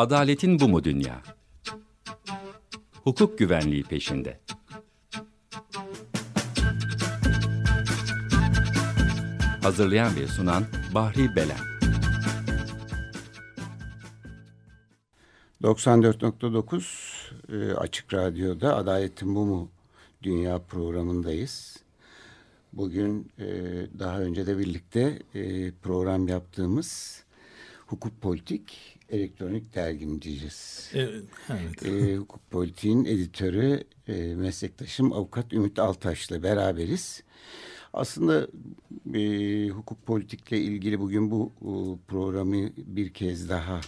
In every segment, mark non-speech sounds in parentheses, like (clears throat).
Adaletin bu mu dünya? Hukuk güvenliği peşinde. Hazırlayan ve sunan Bahri Belen. 94.9 e, Açık Radyo'da Adaletin Bu Mu Dünya programındayız. Bugün e, daha önce de birlikte e, program yaptığımız Hukuk Politik elektronik dergim diyeceğiz. Evet. evet. E, hukuk Politik'in editörü e, meslektaşım avukat Ümit Altaş'la beraberiz. Aslında e, hukuk politikle ilgili bugün bu e, programı bir kez daha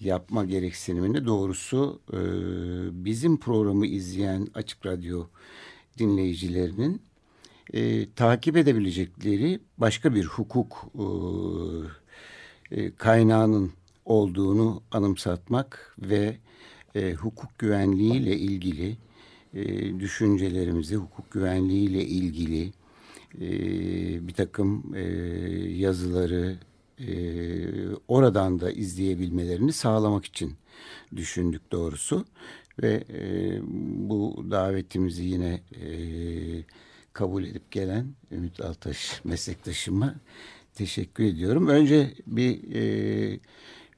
yapma gereksinimini doğrusu e, bizim programı izleyen Açık Radyo dinleyicilerinin e, takip edebilecekleri başka bir hukuk e, e, kaynağının olduğunu anımsatmak ve e, hukuk güvenliğiyle ilgili e, düşüncelerimizi, hukuk güvenliğiyle ilgili e, bir takım e, yazıları e, oradan da izleyebilmelerini sağlamak için düşündük doğrusu. Ve e, bu davetimizi yine e, kabul edip gelen Ümit Altaş meslektaşıma teşekkür ediyorum. Önce bir e,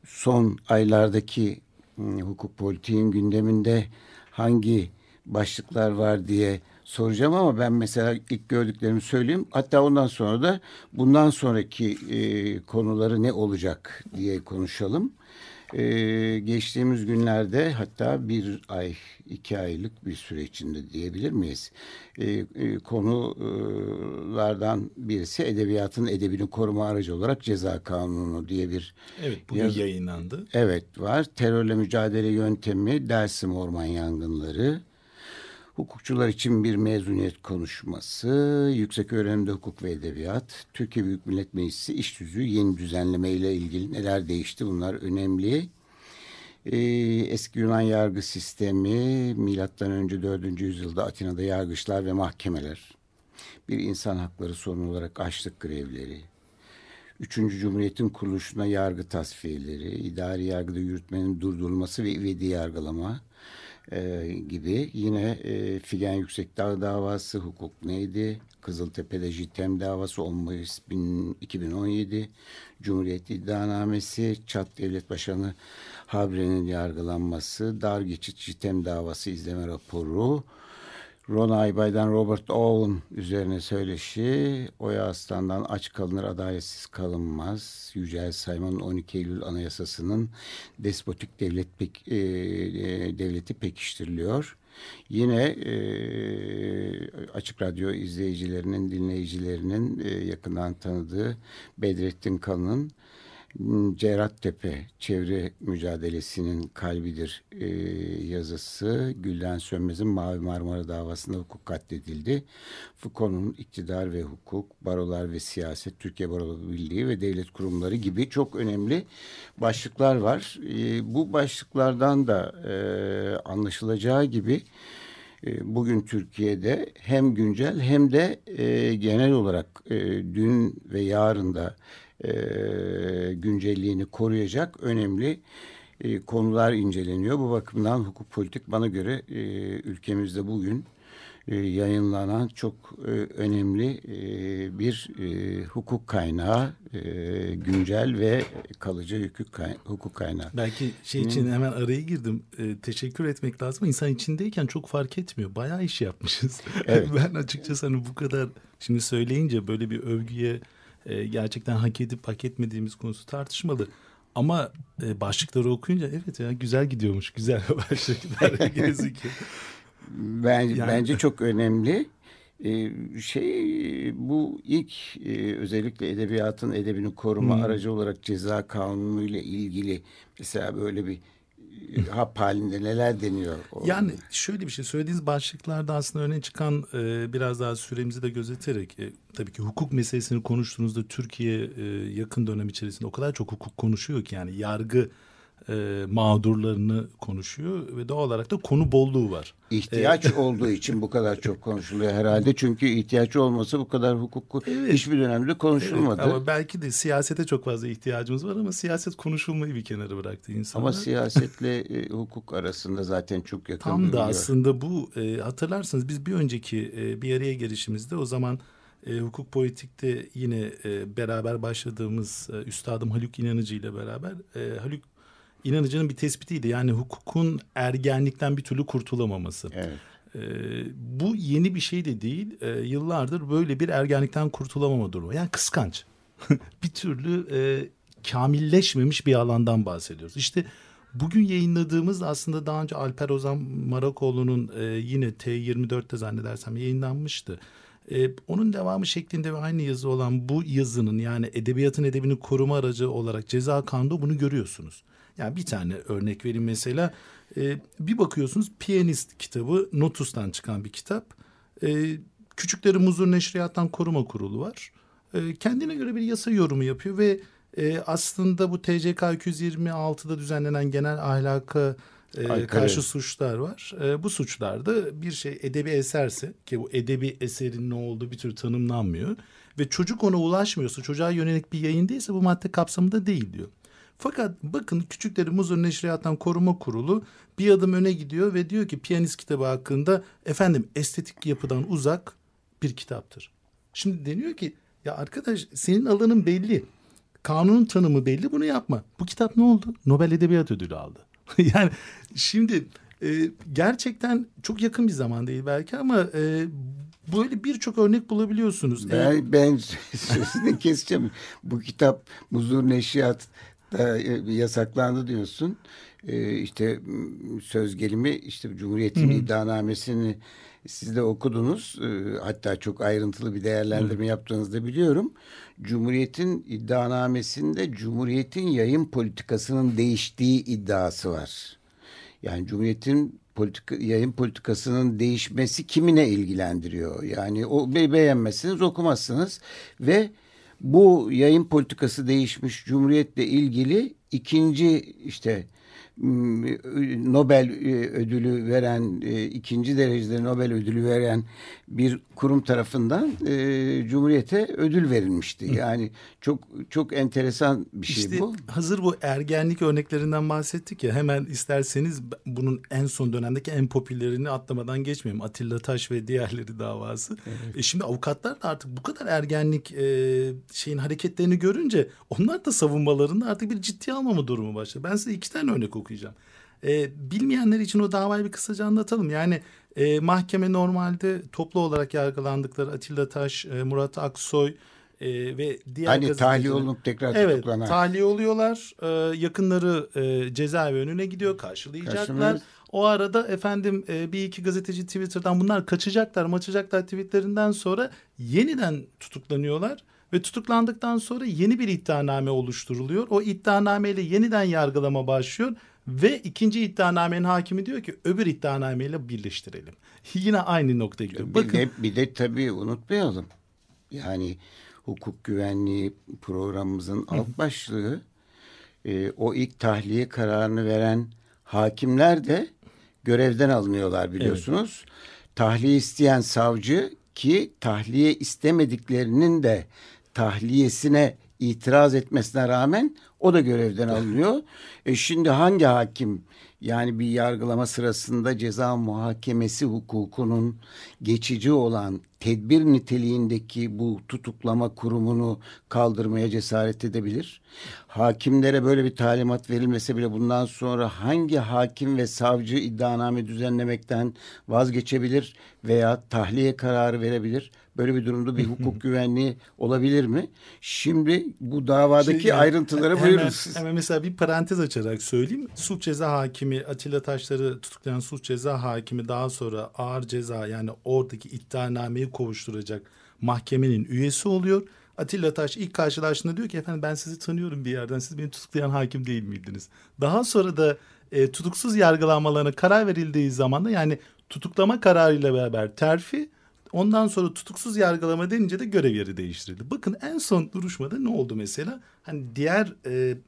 son aylardaki e, hukuk politiğin gündeminde hangi başlıklar var diye soracağım ama ben mesela ilk gördüklerimi söyleyeyim. Hatta ondan sonra da bundan sonraki e, konuları ne olacak diye konuşalım. Ee, geçtiğimiz günlerde hatta bir ay, iki aylık bir süre içinde diyebilir miyiz? Ee, e, konulardan birisi edebiyatın edebini koruma aracı olarak ceza kanunu diye bir... Evet bugün yaz... yayınlandı. Evet var. Terörle mücadele yöntemi, Dersim orman yangınları, hukukçular için bir mezuniyet konuşması, yüksek öğrenimde hukuk ve edebiyat, Türkiye Büyük Millet Meclisi iş tüzüğü yeni düzenleme ile ilgili neler değişti bunlar önemli. Ee, eski Yunan yargı sistemi, milattan önce 4. yüzyılda Atina'da yargıçlar ve mahkemeler, bir insan hakları sorunu olarak açlık grevleri, Üçüncü Cumhuriyet'in kuruluşuna yargı tasfiyeleri, idari yargıda yürütmenin durdurulması ve ivedi yargılama, e, gibi. Yine e, Figen Yüksekdağ davası hukuk neydi? Kızıltepe'de JITEM davası 10 Mayıs 2017. Cumhuriyet iddianamesi, Çat Devlet Başkanı Habre'nin yargılanması, dar geçit JITEM davası izleme raporu, Ron Aybay'dan Robert Owen üzerine söyleşi, Oya Aslan'dan aç kalınır adaletsiz kalınmaz, Yücel Sayman'ın 12 Eylül Anayasası'nın despotik devlet pek, e, e, devleti pekiştiriliyor. Yine e, Açık Radyo izleyicilerinin, dinleyicilerinin e, yakından tanıdığı Bedrettin Kalın'ın Cerattepe çevre mücadelesinin kalbidir e, yazısı Gülden Sönmez'in Mavi Marmara davasında hukuk katledildi. Foucault'un iktidar ve hukuk, barolar ve siyaset, Türkiye Baroları Birliği ve devlet kurumları gibi çok önemli başlıklar var. E, bu başlıklardan da e, anlaşılacağı gibi e, bugün Türkiye'de hem güncel hem de e, genel olarak e, dün ve yarın da e, güncelliğini koruyacak önemli e, konular inceleniyor. Bu bakımdan hukuk politik bana göre e, ülkemizde bugün e, yayınlanan çok e, önemli e, bir e, hukuk kaynağı, e, güncel ve kalıcı hukuk, kay hukuk kaynağı. Belki şey için hemen araya girdim. E, teşekkür etmek lazım. İnsan içindeyken çok fark etmiyor. Bayağı iş yapmışız. Evet. (laughs) ben açıkçası hani bu kadar şimdi söyleyince böyle bir övgüye e, gerçekten hak edip hak etmediğimiz konusu tartışmalı. Ama e, başlıkları okuyunca evet ya güzel gidiyormuş. Güzel (laughs) başlıklar gözüküyor. Bence, yani... bence çok önemli. Ee, şey bu ilk e, özellikle edebiyatın edebini koruma hmm. aracı olarak ceza kanunu ile ilgili mesela böyle bir hap halinde neler deniyor? Yani şöyle bir şey söylediğiniz başlıklarda aslında öne çıkan e, biraz daha süremizi de gözeterek e, tabii ki hukuk meselesini konuştuğunuzda Türkiye e, yakın dönem içerisinde o kadar çok hukuk konuşuyor ki yani yargı e, mağdurlarını konuşuyor ve doğal olarak da konu bolluğu var. İhtiyaç ee, (laughs) olduğu için bu kadar çok konuşuluyor herhalde. Çünkü ihtiyaç olmasa bu kadar hukuku evet. hiçbir dönemde konuşulmadı. Evet, ama belki de siyasete çok fazla ihtiyacımız var ama siyaset konuşulmayı bir kenara bıraktı insanlar. Ama siyasetle e, hukuk arasında zaten çok yakın. Tam da aslında bu e, hatırlarsınız biz bir önceki e, bir araya gelişimizde o zaman e, hukuk politikte yine e, beraber başladığımız e, üstadım Haluk İnanıcı ile beraber e, Haluk İnanıcı'nın bir tespitiydi. Yani hukukun ergenlikten bir türlü kurtulamaması. Evet. E, bu yeni bir şey de değil. E, yıllardır böyle bir ergenlikten kurtulamama durumu. Yani kıskanç. (laughs) bir türlü e, kamilleşmemiş bir alandan bahsediyoruz. İşte bugün yayınladığımız aslında daha önce Alper Ozan Marakoğlu'nun e, yine T24'te zannedersem yayınlanmıştı. Ee, onun devamı şeklinde ve aynı yazı olan bu yazının yani edebiyatın edebini koruma aracı olarak ceza kanunda bunu görüyorsunuz. Yani bir tane örnek vereyim mesela e, bir bakıyorsunuz Piyanist kitabı Notus'tan çıkan bir kitap. E, Küçükleri Muzur Neşriyat'tan Koruma Kurulu var. E, kendine göre bir yasa yorumu yapıyor ve e, aslında bu TCK 226'da düzenlenen genel ahlaka e, karşı suçlar var. E, bu suçlarda bir şey edebi eserse ki bu edebi eserin ne olduğu bir tür tanımlanmıyor ve çocuk ona ulaşmıyorsa çocuğa yönelik bir yayın değilse bu madde kapsamında değil diyor. Fakat bakın Küçükleri Muzur Neşriyat'tan Koruma Kurulu bir adım öne gidiyor ve diyor ki piyanist kitabı hakkında efendim estetik yapıdan uzak bir kitaptır. Şimdi deniyor ki ya arkadaş senin alanın belli. Kanunun tanımı belli bunu yapma. Bu kitap ne oldu? Nobel Edebiyat Ödülü aldı. (laughs) yani şimdi e, gerçekten çok yakın bir zaman değil belki ama e, böyle birçok örnek bulabiliyorsunuz. Ben, e, ben (laughs) sözünü keseceğim. Bu kitap Muzur Neşriyat da e, yasaklandı diyorsun. Ee, işte söz gelimi işte Cumhuriyet'in iddianamesini siz de okudunuz. Ee, hatta çok ayrıntılı bir değerlendirme Hı. yaptığınızı da biliyorum. Cumhuriyet'in iddianamesinde Cumhuriyet'in yayın politikasının değiştiği iddiası var. Yani Cumhuriyet'in politika, yayın politikasının değişmesi kimine ilgilendiriyor? Yani o be beğenmezsiniz okumazsınız ve bu yayın politikası değişmiş Cumhuriyet'le ilgili ikinci işte Nobel e, ödülü veren e, ikinci derecede Nobel ödülü veren bir kurum tarafından Cumhuriyete ödül verilmişti. Yani çok çok enteresan bir şey işte bu. Hazır bu ergenlik örneklerinden bahsettik ya hemen isterseniz bunun en son dönemdeki en popülerini atlamadan geçmeyeyim. Atilla Taş ve diğerleri davası. Evet. E şimdi avukatlar da artık bu kadar ergenlik e, şeyin hareketlerini görünce onlar da savunmalarında artık bir ciddi almama durumu başladı. Ben size iki tane örnek okuyacağım. E, bilmeyenler için o davayı bir kısaca anlatalım. Yani e, mahkeme normalde toplu olarak yargılandıkları Atilla Taş, e, Murat Aksoy e, ve diğer Hani tahliye olup tekrar evet, tutuklanan. tahliye oluyorlar. E, yakınları e, cezaevi önüne gidiyor karşılayacaklar. Karşılayız. O arada efendim e, bir iki gazeteci Twitter'dan bunlar kaçacaklar, maçacaklar tweetlerinden sonra yeniden tutuklanıyorlar ve tutuklandıktan sonra yeni bir iddianame oluşturuluyor. O iddianameyle yeniden yargılama başlıyor ve ikinci iddianamenin hakimi diyor ki öbür iddianameyle birleştirelim. (laughs) Yine aynı noktaya gidiyor. Bir Bakın. De, bir de tabii unutmayalım. Yani hukuk güvenliği programımızın alt başlığı e, o ilk tahliye kararını veren hakimler de görevden alınıyorlar biliyorsunuz. Evet. Tahliye isteyen savcı ki tahliye istemediklerinin de tahliyesine itiraz etmesine rağmen o da görevden alınıyor. E şimdi hangi hakim yani bir yargılama sırasında ceza muhakemesi hukukunun geçici olan tedbir niteliğindeki bu tutuklama kurumunu kaldırmaya cesaret edebilir. Hakimlere böyle bir talimat verilmese bile bundan sonra hangi hakim ve savcı iddianame düzenlemekten vazgeçebilir veya tahliye kararı verebilir? Böyle bir durumda bir hukuk (laughs) güvenliği olabilir mi? Şimdi bu davadaki şey, yani, ayrıntılara buyurunuz. Hemen mesela bir parantez açarak söyleyeyim. Suç ceza hakimi Atilla Taşlar'ı tutuklayan suç ceza hakimi daha sonra ağır ceza yani oradaki iddianameyi kovuşturacak mahkemenin üyesi oluyor. Atilla Taş ilk karşılaştığında diyor ki efendim ben sizi tanıyorum bir yerden. Siz beni tutuklayan hakim değil miydiniz? Daha sonra da e, tutuksuz yargılanmalarına karar verildiği zaman da yani tutuklama kararıyla beraber terfi Ondan sonra tutuksuz yargılama denince de görev yeri değiştirildi. Bakın en son duruşmada ne oldu mesela? Hani diğer e,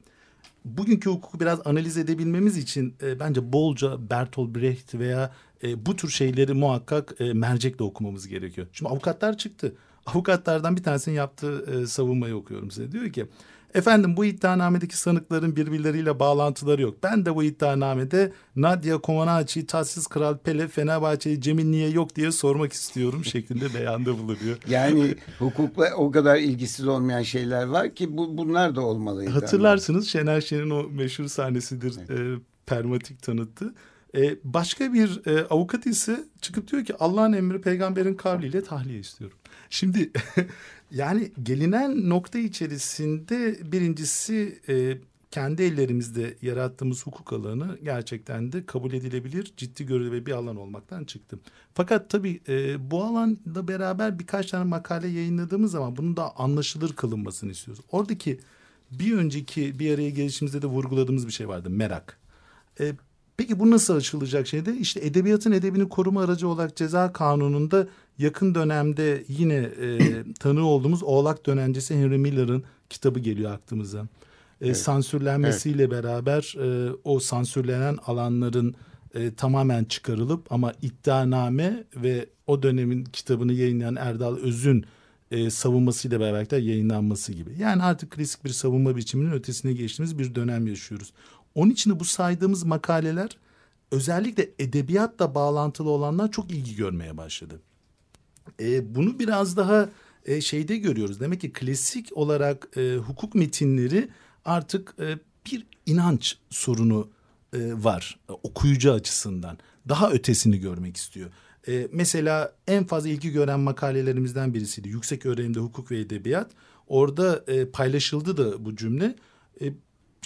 bugünkü hukuku biraz analiz edebilmemiz için e, bence bolca Bertolt Brecht veya e, bu tür şeyleri muhakkak e, mercekle okumamız gerekiyor. Şimdi avukatlar çıktı. Avukatlardan bir tanesinin yaptığı e, savunmayı okuyorum size. Diyor ki Efendim bu iddianamedeki sanıkların birbirleriyle bağlantıları yok. Ben de bu iddianamede Nadia Comaneci, Tatsız Kral Pele, Fenerbahçe'yi Cemil niye yok diye sormak istiyorum şeklinde beyanda bulunuyor. (laughs) Yani hukukla o kadar ilgisiz olmayan şeyler var ki bu, bunlar da olmalıydı. Hatırlarsınız Şener Şen'in o meşhur sahnesidir evet. e, permatik tanıttı. E, başka bir e, avukat ise çıkıp diyor ki Allah'ın emri peygamberin kavliyle tahliye istiyorum. Şimdi (laughs) yani gelinen nokta içerisinde birincisi e, kendi ellerimizde yarattığımız hukuk alanı gerçekten de kabul edilebilir, ciddi görülebilir bir alan olmaktan çıktı. Fakat tabii e, bu alanla beraber birkaç tane makale yayınladığımız zaman bunun da anlaşılır kılınmasını istiyoruz. Oradaki bir önceki bir araya gelişimizde de vurguladığımız bir şey vardı merak. E, Peki bu nasıl açılacak şeyde? İşte edebiyatın edebini koruma aracı olarak ceza kanununda yakın dönemde yine e, (clears throat) tanığı olduğumuz Oğlak Dönencesi Henry Miller'ın kitabı geliyor aklımıza. E, evet. Sansürlenmesiyle evet. beraber e, o sansürlenen alanların e, tamamen çıkarılıp ama iddianame ve o dönemin kitabını yayınlayan Erdal Öz'ün e, savunmasıyla beraber yayınlanması gibi. Yani artık klasik bir savunma biçiminin ötesine geçtiğimiz bir dönem yaşıyoruz. Onun için de bu saydığımız makaleler özellikle edebiyatla bağlantılı olanlar çok ilgi görmeye başladı. E, bunu biraz daha e, şeyde görüyoruz. Demek ki klasik olarak e, hukuk metinleri artık e, bir inanç sorunu e, var e, okuyucu açısından. Daha ötesini görmek istiyor. E, mesela en fazla ilgi gören makalelerimizden birisiydi. Yüksek öğrenimde hukuk ve edebiyat. Orada e, paylaşıldı da bu cümle. E,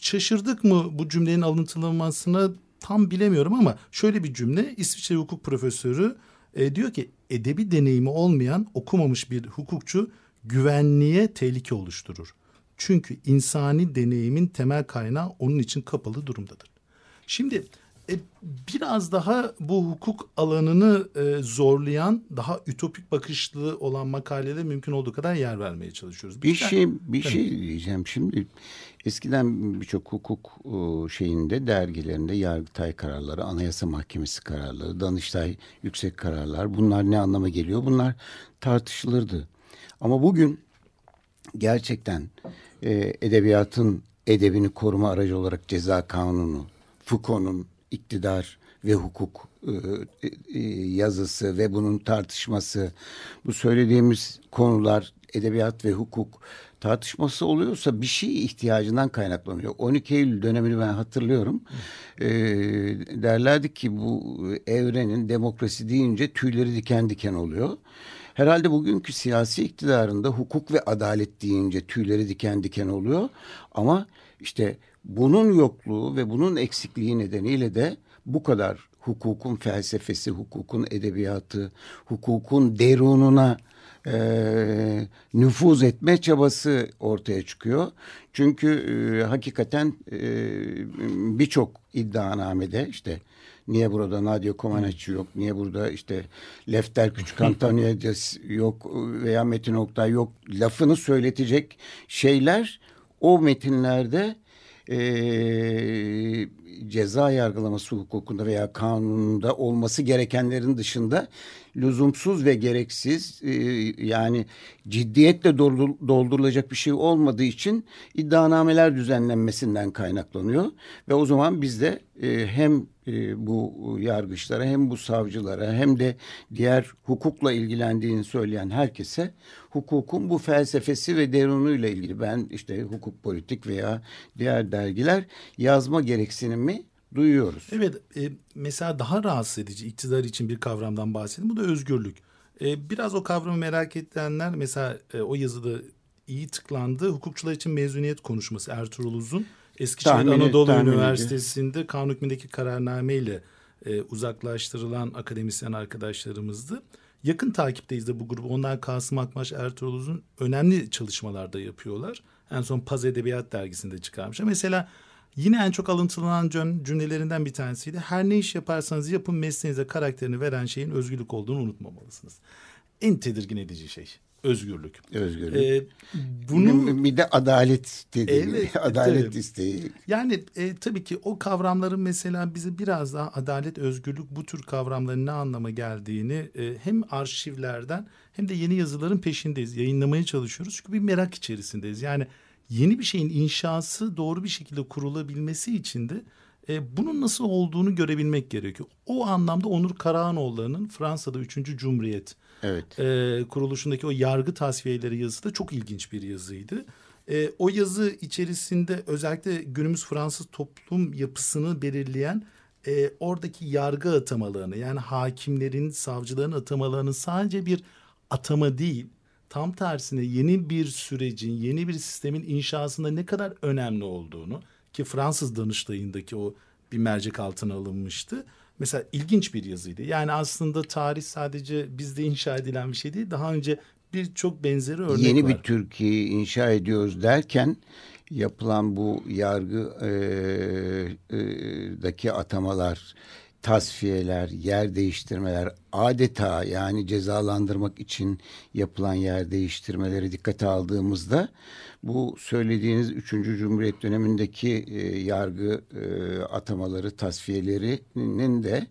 şaşırdık mı bu cümlenin alıntılanmasına tam bilemiyorum ama şöyle bir cümle İsviçre hukuk profesörü e, diyor ki edebi deneyimi olmayan okumamış bir hukukçu güvenliğe tehlike oluşturur. Çünkü insani deneyimin temel kaynağı onun için kapalı durumdadır. Şimdi e, biraz daha bu hukuk alanını e, zorlayan daha ütopik bakışlı olan makalelere mümkün olduğu kadar yer vermeye çalışıyoruz. Bir, bir şey bir Tabii. şey diyeceğim şimdi eskiden birçok hukuk e, şeyinde dergilerinde Yargıtay kararları, Anayasa Mahkemesi kararları, Danıştay yüksek kararlar bunlar ne anlama geliyor? Bunlar tartışılırdı. Ama bugün gerçekten e, edebiyatın edebini koruma aracı olarak ceza kanunu, Foucault'un iktidar ve hukuk e, e, yazısı ve bunun tartışması bu söylediğimiz konular edebiyat ve hukuk tartışması oluyorsa bir şey ihtiyacından kaynaklanıyor. 12 Eylül dönemini ben hatırlıyorum. E, derlerdi ki bu evrenin demokrasi deyince tüyleri diken diken oluyor. Herhalde bugünkü siyasi iktidarında hukuk ve adalet deyince tüyleri diken diken oluyor. Ama işte bunun yokluğu ve bunun eksikliği nedeniyle de bu kadar hukukun felsefesi, hukukun edebiyatı, hukukun derununa e, nüfuz etme çabası ortaya çıkıyor. Çünkü e, hakikaten e, birçok iddianamede işte niye burada Nadia Comaneci yok, niye burada işte Lefter Küçük Antoniades yok veya Metin Oktay yok lafını söyletecek şeyler o metinlerde e, ceza yargılaması hukukunda veya kanununda olması gerekenlerin dışında lüzumsuz ve gereksiz e, yani ciddiyetle doldurulacak bir şey olmadığı için iddianameler düzenlenmesinden kaynaklanıyor. Ve o zaman biz de e, hem e, bu yargıçlara hem bu savcılara hem de diğer hukukla ilgilendiğini söyleyen herkese hukukun bu felsefesi ve derunuyla ilgili ben işte hukuk politik veya diğer dergiler yazma gereksinimi duyuyoruz. Evet e, mesela daha rahatsız edici iktidar için bir kavramdan bahsedelim bu da özgürlük. E, biraz o kavramı merak edenler mesela e, o yazıda iyi tıklandı. Hukukçular için mezuniyet konuşması Ertuğrul Uzun. Eskişehir tahmini, Anadolu tahmini Üniversitesi'nde kanun hükmündeki kararnameyle e, uzaklaştırılan akademisyen arkadaşlarımızdı. Yakın takipteyiz de bu grubu. Onlar Kasım Akmaş, Ertuğrul Uzun önemli çalışmalarda yapıyorlar. En son Paz Edebiyat Dergisi'nde çıkarmışlar. Mesela Yine en çok alıntılanan cümlelerinden bir tanesiydi. Her ne iş yaparsanız yapın mesleğinize karakterini veren şeyin özgürlük olduğunu unutmamalısınız. en tedirgin edici şey özgürlük. Özgürlük. Ee, bunun bir de adalet dediğim evet, (laughs) adalet tabii. isteği. Yani e, tabii ki o kavramların mesela bize biraz daha adalet, özgürlük bu tür kavramların ne anlama geldiğini e, hem arşivlerden hem de yeni yazıların peşindeyiz. Yayınlamaya çalışıyoruz çünkü bir merak içerisindeyiz. Yani yeni bir şeyin inşası doğru bir şekilde kurulabilmesi için de e, bunun nasıl olduğunu görebilmek gerekiyor. O anlamda Onur Karaanoğulları'nın Fransa'da 3. Cumhuriyet evet. e, kuruluşundaki o yargı tasfiyeleri yazısı da çok ilginç bir yazıydı. E, o yazı içerisinde özellikle günümüz Fransız toplum yapısını belirleyen e, oradaki yargı atamalarını yani hakimlerin, savcıların atamalarını sadece bir atama değil, tam tersine yeni bir sürecin, yeni bir sistemin inşasında ne kadar önemli olduğunu ki Fransız Danıştayı'ndaki o bir mercek altına alınmıştı. Mesela ilginç bir yazıydı. Yani aslında tarih sadece bizde inşa edilen bir şey değil. Daha önce birçok benzeri örnek Yeni var. Yeni bir Türkiye inşa ediyoruz derken yapılan bu yargı e, e, daki atamalar, tasfiyeler, yer değiştirmeler adeta yani cezalandırmak için yapılan yer değiştirmeleri dikkate aldığımızda bu söylediğiniz 3. Cumhuriyet dönemindeki e, yargı e, atamaları, tasfiyelerinin de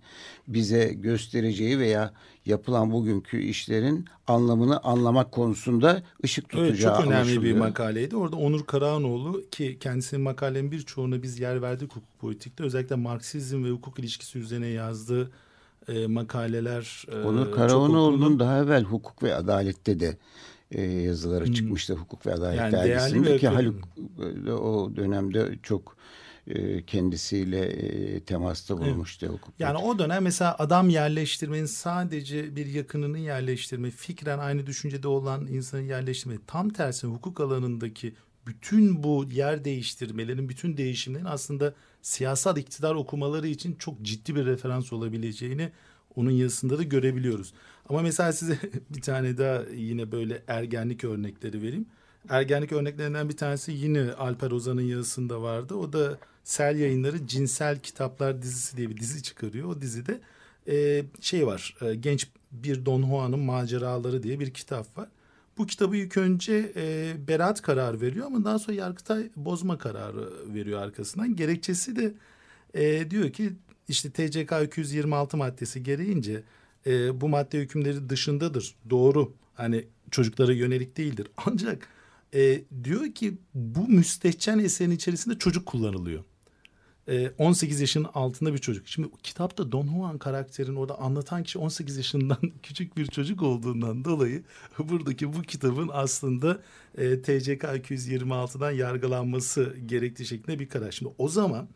bize göstereceği veya yapılan bugünkü işlerin anlamını anlamak konusunda ışık tutacağı evet, Çok önemli bir makaleydi. Orada Onur Karaanoğlu ki kendisinin makalenin birçoğuna biz yer verdik hukuk politikte. Özellikle Marksizm ve hukuk ilişkisi üzerine yazdığı e, makaleler. E, Onur Karaanoğlu'nun daha evvel hukuk ve adalette de e, yazıları hmm. çıkmıştı hukuk ve adalet yani dergisinde ki Haluk e, o dönemde çok e, kendisiyle e, temasta bulmuştu evet. hukuk. Yani o dönem mesela adam yerleştirmenin sadece bir yakınını yerleştirme, fikren aynı düşüncede olan insanı yerleştirme, tam tersi hukuk alanındaki bütün bu yer değiştirmelerin, bütün değişimlerin aslında siyasal iktidar okumaları için çok ciddi bir referans olabileceğini onun yazısında da görebiliyoruz. Ama mesela size (laughs) bir tane daha yine böyle ergenlik örnekleri vereyim. Ergenlik örneklerinden bir tanesi yine Alper Ozan'ın yazısında vardı. O da Sel Yayınları Cinsel Kitaplar dizisi diye bir dizi çıkarıyor. O dizide e, şey var. E, genç bir Don Juan'ın maceraları diye bir kitap var. Bu kitabı ilk önce e, beraat kararı veriyor ama daha sonra Yargıtay bozma kararı veriyor arkasından. Gerekçesi de e, diyor ki işte TCK 226 maddesi gereğince e, bu madde hükümleri dışındadır. Doğru. Hani çocuklara yönelik değildir. (laughs) Ancak e, diyor ki bu müstehcen eserin içerisinde çocuk kullanılıyor. E, 18 yaşının altında bir çocuk. Şimdi kitapta Don Juan karakterini orada anlatan kişi 18 yaşından (laughs) küçük bir çocuk olduğundan dolayı (laughs) buradaki bu kitabın aslında e, TCK 226'dan yargılanması gerektiği şeklinde bir karar. Şimdi o zaman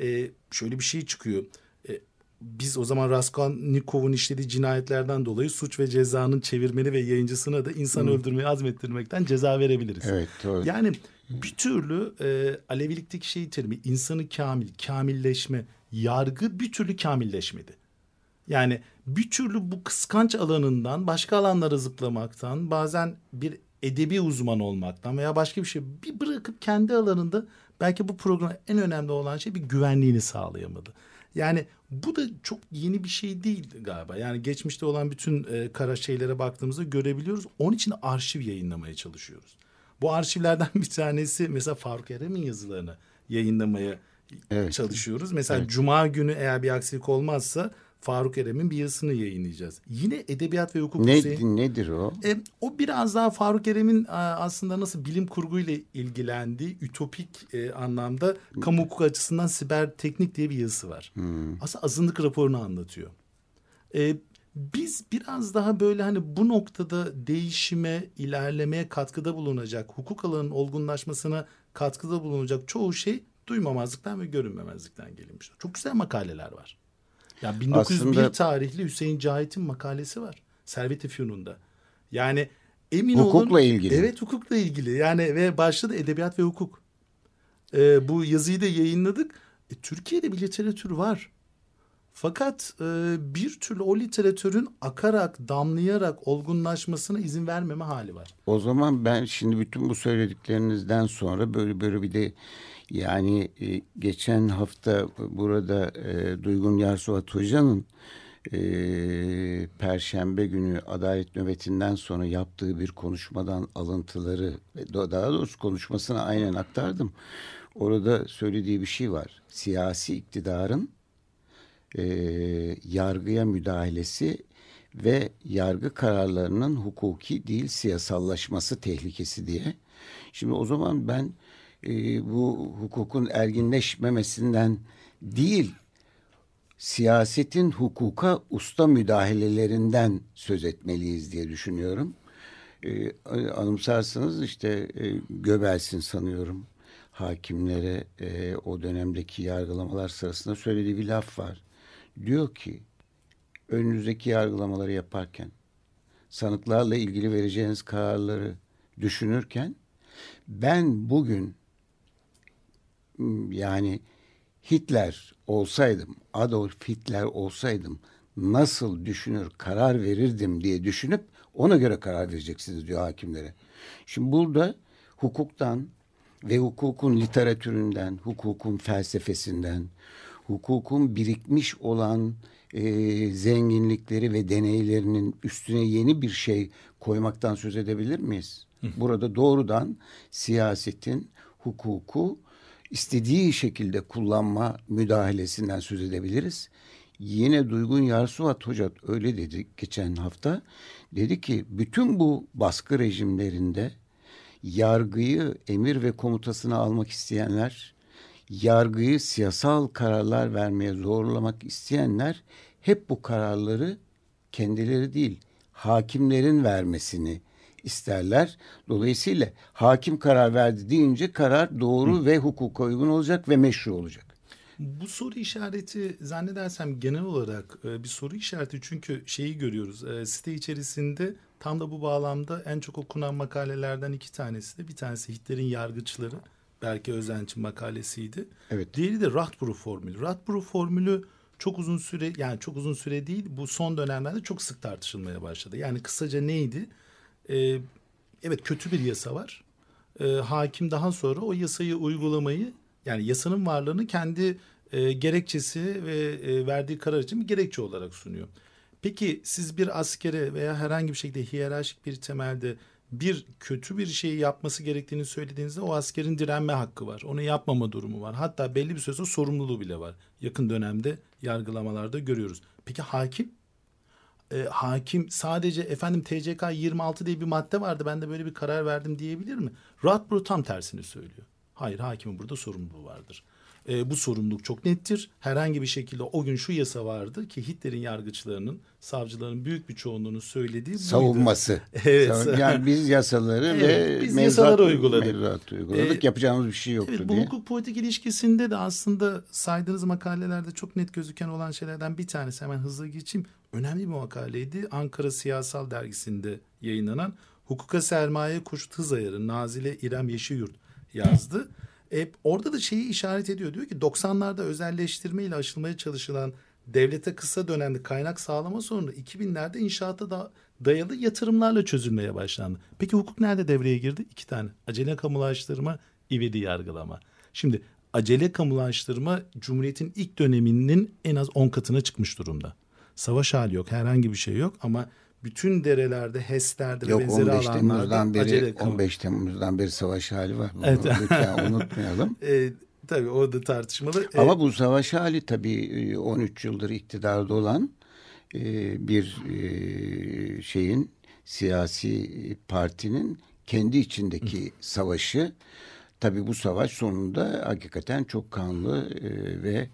e, şöyle bir şey çıkıyor. E, biz o zaman Raskolnikov'un işlediği cinayetlerden dolayı suç ve cezanın çevirmeni ve yayıncısına da insan hmm. öldürmeyi azmettirmekten ceza verebiliriz. Evet doğru. Yani bir türlü e, Alevilikteki şey terimi insanı kamil, kamilleşme, yargı bir türlü kamilleşmedi. Yani bir türlü bu kıskanç alanından başka alanlara zıplamaktan bazen bir edebi uzman olmaktan veya başka bir şey bir bırakıp kendi alanında belki bu program en önemli olan şey bir güvenliğini sağlayamadı. Yani bu da çok yeni bir şey değil galiba. Yani geçmişte olan bütün e, kara şeylere baktığımızda görebiliyoruz. Onun için arşiv yayınlamaya çalışıyoruz. Bu arşivlerden bir tanesi mesela Faruk Erem'in yazılarını yayınlamaya evet. çalışıyoruz. Mesela evet. Cuma günü eğer bir aksilik olmazsa Faruk Erem'in bir yazısını yayınlayacağız. Yine edebiyat ve hukuk ne, Hüseyin, nedir o? E, o biraz daha Faruk Erem'in aslında nasıl bilim kurguyla ilgilendiği ütopik e, anlamda kamu hukuk açısından siber teknik diye bir yazısı var. Hmm. Aslında azınlık raporunu anlatıyor. E, biz biraz daha böyle hani bu noktada değişime, ilerlemeye katkıda bulunacak, hukuk alanının olgunlaşmasına katkıda bulunacak çoğu şey duymamazlıktan ve görünmemezlikten gelinmiş. Çok güzel makaleler var. Ya 1901 Aslında... tarihli Hüseyin Cahit'in makalesi var. Servet-i Fünun'da. Yani emin hukukla olun. Hukukla ilgili. Evet hukukla ilgili. Yani ve başladı edebiyat ve hukuk. Ee, bu yazıyı da yayınladık. E, Türkiye'de bir literatür var. Fakat e, bir türlü o literatürün akarak, damlayarak olgunlaşmasına izin vermeme hali var. O zaman ben şimdi bütün bu söylediklerinizden sonra böyle böyle bir de yani e, geçen hafta burada e, Duygun Yarsuat Hoca'nın e, Perşembe günü adalet nöbetinden sonra yaptığı bir konuşmadan alıntıları daha doğrusu konuşmasını aynen aktardım. Orada söylediği bir şey var. Siyasi iktidarın e, yargıya müdahalesi ve yargı kararlarının hukuki değil siyasallaşması tehlikesi diye. Şimdi o zaman ben e, bu hukukun erginleşmemesinden değil siyasetin hukuka usta müdahalelerinden söz etmeliyiz diye düşünüyorum. E, anımsarsınız işte e, Göbels'in sanıyorum hakimlere e, o dönemdeki yargılamalar sırasında söylediği bir laf var. Diyor ki önünüzdeki yargılamaları yaparken sanıklarla ilgili vereceğiniz kararları düşünürken ben bugün yani Hitler olsaydım, Adolf Hitler olsaydım nasıl düşünür, karar verirdim diye düşünüp ona göre karar vereceksiniz diyor hakimlere. Şimdi burada hukuktan ve hukukun literatüründen, hukukun felsefesinden, hukukun birikmiş olan e, zenginlikleri ve deneylerinin üstüne yeni bir şey koymaktan söz edebilir miyiz? Burada doğrudan siyasetin hukuku istediği şekilde kullanma müdahalesinden söz edebiliriz. Yine Duygun Yarsuat Hoca öyle dedi geçen hafta. Dedi ki bütün bu baskı rejimlerinde yargıyı emir ve komutasına almak isteyenler, yargıyı siyasal kararlar vermeye zorlamak isteyenler hep bu kararları kendileri değil hakimlerin vermesini isterler. Dolayısıyla hakim karar verdi deyince karar doğru Hı. ve hukuka uygun olacak ve meşru olacak. Bu soru işareti zannedersem genel olarak e, bir soru işareti çünkü şeyi görüyoruz. E, site içerisinde tam da bu bağlamda en çok okunan makalelerden iki tanesi de bir tanesi Hitler'in yargıçları. Belki Özenç'in makalesiydi. Evet. Diğeri de Radbruch formülü. Radbruch formülü çok uzun süre yani çok uzun süre değil bu son dönemlerde çok sık tartışılmaya başladı. Yani kısaca neydi? Ee, evet kötü bir yasa var. Ee, hakim daha sonra o yasayı uygulamayı yani yasanın varlığını kendi e, gerekçesi ve e, verdiği karar için bir gerekçe olarak sunuyor. Peki siz bir askere veya herhangi bir şekilde hiyerarşik bir temelde bir kötü bir şeyi yapması gerektiğini söylediğinizde o askerin direnme hakkı var. Onu yapmama durumu var. Hatta belli bir süre sorumluluğu bile var. Yakın dönemde yargılamalarda görüyoruz. Peki hakim? Ee, hakim sadece efendim TCK 26 diye bir madde vardı ben de böyle bir karar verdim diyebilir mi? Radbro tam tersini söylüyor. Hayır hakimin burada sorumluluğu vardır e, bu sorumluluk çok nettir. Herhangi bir şekilde o gün şu yasa vardı ki Hitler'in yargıçlarının, savcıların büyük bir çoğunluğunun söylediği savunması. (laughs) evet. Yani biz yasaları evet, ve biz mevzuat, yasaları uyguladık. Mevzuat uyguladık. Ee, Yapacağımız bir şey yoktu evet, bu diye. hukuk politik ilişkisinde de aslında saydığınız makalelerde çok net gözüken olan şeylerden bir tanesi hemen hızlı geçeyim. Önemli bir makaleydi. Ankara Siyasal Dergisi'nde yayınlanan Hukuka Sermaye Koşut Hız Ayarı Nazile İrem Yeşilyurt yazdı. E, orada da şeyi işaret ediyor. Diyor ki 90'larda özelleştirme ile aşılmaya çalışılan devlete kısa dönemli kaynak sağlama sorunu 2000'lerde inşaata da dayalı yatırımlarla çözülmeye başlandı. Peki hukuk nerede devreye girdi? İki tane. Acele kamulaştırma, ivedi yargılama. Şimdi acele kamulaştırma Cumhuriyet'in ilk döneminin en az 10 katına çıkmış durumda. Savaş hali yok, herhangi bir şey yok ama bütün derelerde, HES'lerde Yok, benzeri 15 Temmuz'dan beri, acele 15 Temmuz'dan beri savaş hali var. Bunu evet. lütfen (laughs) unutmayalım. e, tabii o da tartışmalı. E, Ama bu savaş hali tabii 13 e, yıldır iktidarda olan e, bir e, şeyin siyasi partinin kendi içindeki savaşı. Tabii bu savaş sonunda hakikaten çok kanlı e, ve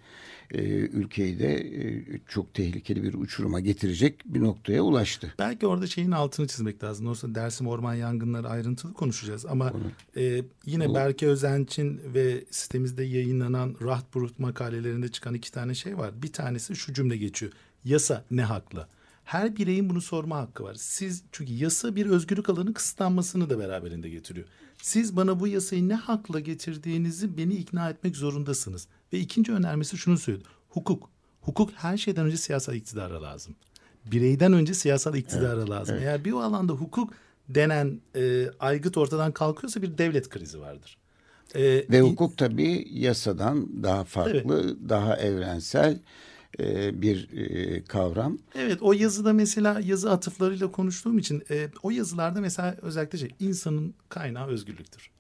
e, ülkeyi de e, çok tehlikeli bir uçuruma getirecek bir noktaya ulaştı. Belki orada şeyin altını çizmek lazım. Olsa Dersim Orman Yangınları ayrıntılı konuşacağız ama e, yine Bu, Berke Özenç'in ve sitemizde yayınlanan Rahtbrut makalelerinde çıkan iki tane şey var. Bir tanesi şu cümle geçiyor. Yasa ne hakla? Her bireyin bunu sorma hakkı var. Siz çünkü yasa bir özgürlük alanı kısıtlanmasını da beraberinde getiriyor. Siz bana bu yasayı ne hakla getirdiğinizi beni ikna etmek zorundasınız. Ve ikinci önermesi şunu söylüyor. Hukuk. Hukuk her şeyden önce siyasal iktidara lazım. Bireyden önce siyasal iktidara evet, lazım. Evet. Eğer bir alanda hukuk denen e, aygıt ortadan kalkıyorsa bir devlet krizi vardır. E, Ve hukuk tabii yasadan daha farklı, evet. daha evrensel e, bir e, kavram. Evet o yazıda mesela yazı atıflarıyla konuştuğum için e, o yazılarda mesela özellikle şey insanın kaynağı özgürlüktür.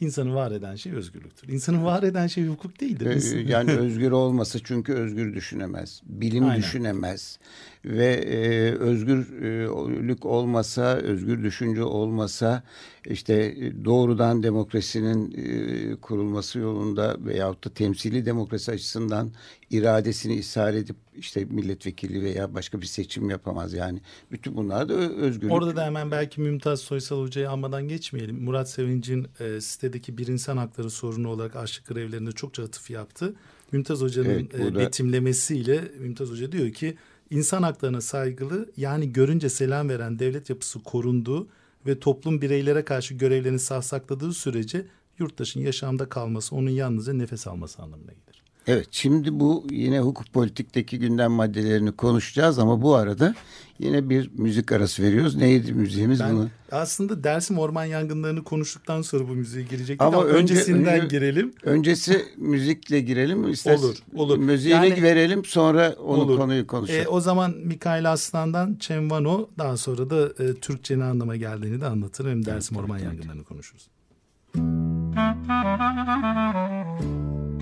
İnsanı var eden şey özgürlüktür. İnsanı var eden şey hukuk değildir. Ee, yani (laughs) özgür olması çünkü özgür düşünemez. Bilim Aynen. düşünemez. Ve e, özgürlük olmasa, özgür düşünce olmasa işte doğrudan demokrasinin e, kurulması yolunda veyahut da temsili demokrasi açısından iradesini ishar edip işte milletvekili veya başka bir seçim yapamaz. Yani bütün bunlar da özgürlük. Orada da hemen belki Mümtaz Soysal Hoca'yı almadan geçmeyelim. Murat Sevinç'in e, sitedeki bir insan hakları sorunu olarak açlık grevlerinde çokça atıf yaptı. Mümtaz Hoca'nın evet, e, da... betimlemesiyle Mümtaz Hoca diyor ki insan haklarına saygılı yani görünce selam veren devlet yapısı korunduğu ve toplum bireylere karşı görevlerini savsakladığı sürece yurttaşın yaşamda kalması onun yalnızca nefes alması anlamına gelir. Evet şimdi bu yine hukuk politikteki gündem maddelerini konuşacağız ama bu arada yine bir müzik arası veriyoruz. Neydi müziğimiz ben, bunu? Aslında Dersim orman yangınlarını konuştuktan sonra bu müziğe girecektik ama, ama önce, öncesinden önce, girelim. Öncesi müzikle girelim. İstersen olur olur. Müziğini yani, verelim sonra onu olur. konuyu konuşalım. E, o zaman Mikail Aslan'dan Çenvano daha sonra da e, Türkçe ne anlama geldiğini de anlatır. Hem Dersim evet, orman evet, yangınlarını evet. konuşuruz. (laughs)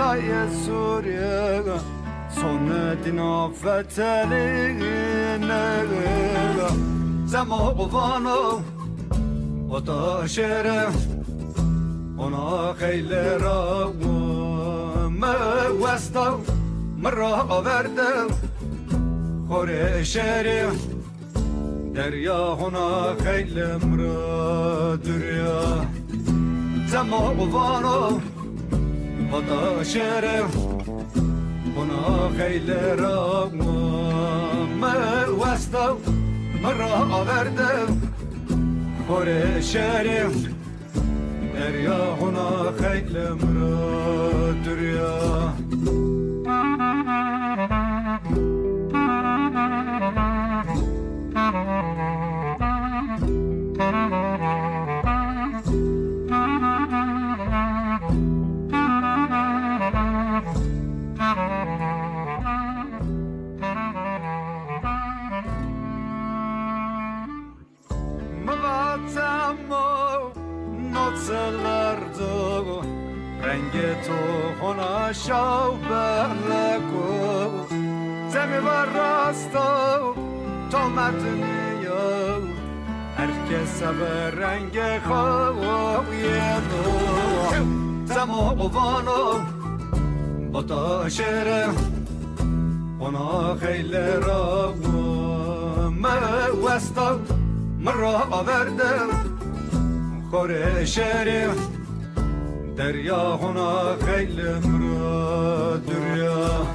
Hatay'a Suriye'ye Sonra din affeteliğine Zemo kufanım O da şeref Ona heyle rahmı Vestav Mırrağa verdim Hore şerif Derya ona heyle mra Dürya Zemo kufanım Ata şeref Buna heyle rağmam Mer vestav Merra averdev Hore şeref Deryahuna heyle mra Düryah اما notsalardo rengeto hona shavberleko zemi var rasta tomatini yo herkes به رنگ خواب یدو زم و قوانو با تاشر اونا خیلی را و من را آورده خور شعر دریا هنا خیلی مرا دریا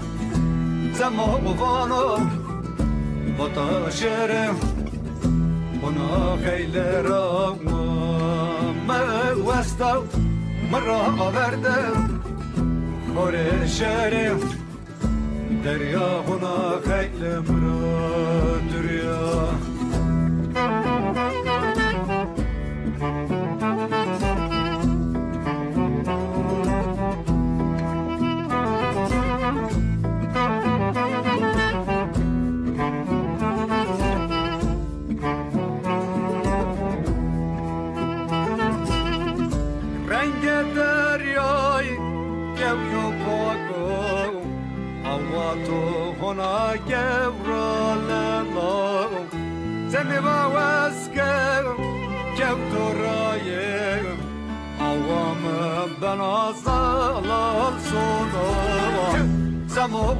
زما قوانو با تا شعر هنا خیلی را وستا مرا آورده خور شعر دریا هنا خیلی مرا دریا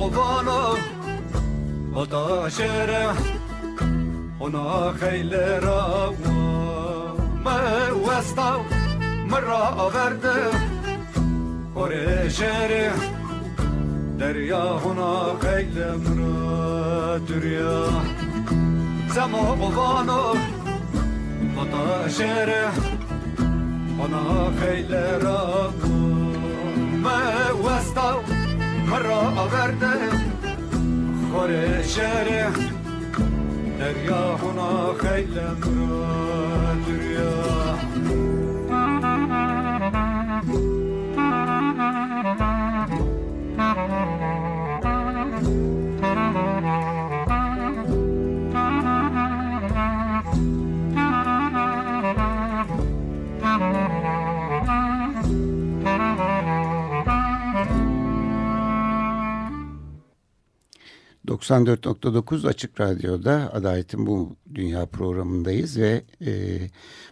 قبانا وطا شرع هنا خیل را ما وستا مرا آورده خور شرع دریا هنا خیل مرا دریا زما قوانو مطا شره هنا самогону Маташере Ана хейлера Ме веста Кара аверде Хоре шере Дерьяхуна хейлем радри 94.9 Açık Radyo'da Adaletin Bu Dünya programındayız ve e,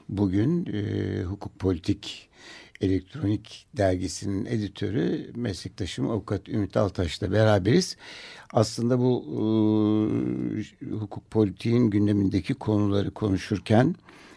bugün e, hukuk politik elektronik dergisinin editörü meslektaşım avukat Ümit Altaş'la beraberiz. Aslında bu e, hukuk politiğin gündemindeki konuları konuşurken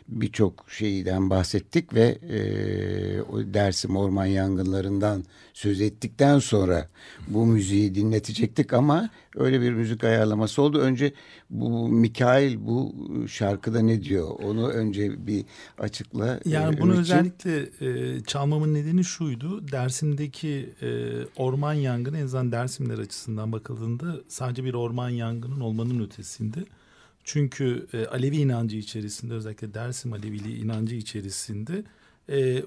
birçok şeyden bahsettik ve e, o Dersim orman yangınlarından söz ettikten sonra bu müziği dinletecektik ama öyle bir müzik ayarlaması oldu. Önce bu Mikail bu şarkıda ne diyor? Onu önce bir açıkla. E, yani bunu özellikle e, çalmamın nedeni şuydu. Dersim'deki e, orman yangını en azından Dersimler açısından bakıldığında sadece bir orman yangının olmanın ötesinde çünkü e, Alevi inancı içerisinde özellikle Dersim Alevili inancı içerisinde e,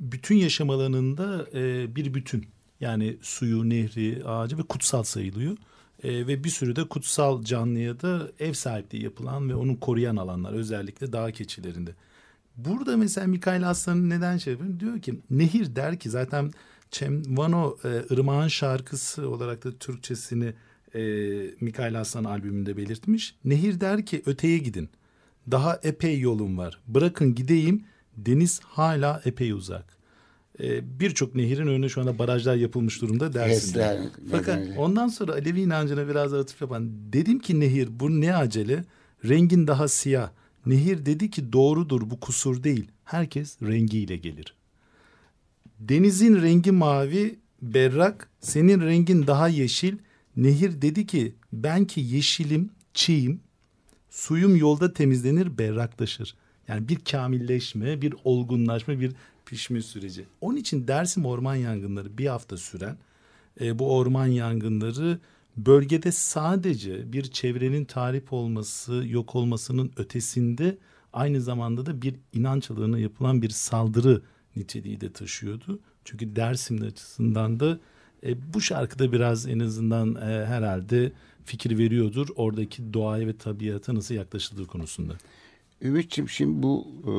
bütün yaşam alanında e, bir bütün. Yani suyu, nehri, ağacı ve kutsal sayılıyor. E, ve bir sürü de kutsal canlıya da ev sahipliği yapılan ve onu koruyan alanlar özellikle dağ keçilerinde. Burada mesela Mikail Aslan'ın neden şey yapıyor? Diyor ki nehir der ki zaten Cem Vano e, Irmağın şarkısı olarak da Türkçesini e, Mikail Aslan albümünde belirtmiş. Nehir der ki öteye gidin. Daha epey yolum var. Bırakın gideyim. Deniz hala epey uzak. E, Birçok nehirin önüne şu anda barajlar yapılmış durumda Dersim'de. Fakat ondan sonra Alevi inancına biraz atıf yapan dedim ki nehir bu ne acele? Rengin daha siyah. Nehir dedi ki doğrudur bu kusur değil. Herkes rengiyle gelir. Denizin rengi mavi, berrak, senin rengin daha yeşil. Nehir dedi ki ben ki yeşilim, çiğim, suyum yolda temizlenir, berraklaşır. Yani bir kamilleşme, bir olgunlaşma, bir pişme süreci. Onun için Dersim orman yangınları bir hafta süren e, bu orman yangınları bölgede sadece bir çevrenin tarif olması, yok olmasının ötesinde aynı zamanda da bir inanç alanına yapılan bir saldırı niteliği de taşıyordu. Çünkü Dersim açısından da e, bu şarkıda biraz en azından e, herhalde fikir veriyordur oradaki doğaya ve tabiata nasıl yaklaşıldığı konusunda. Ümit'ciğim şimdi bu e,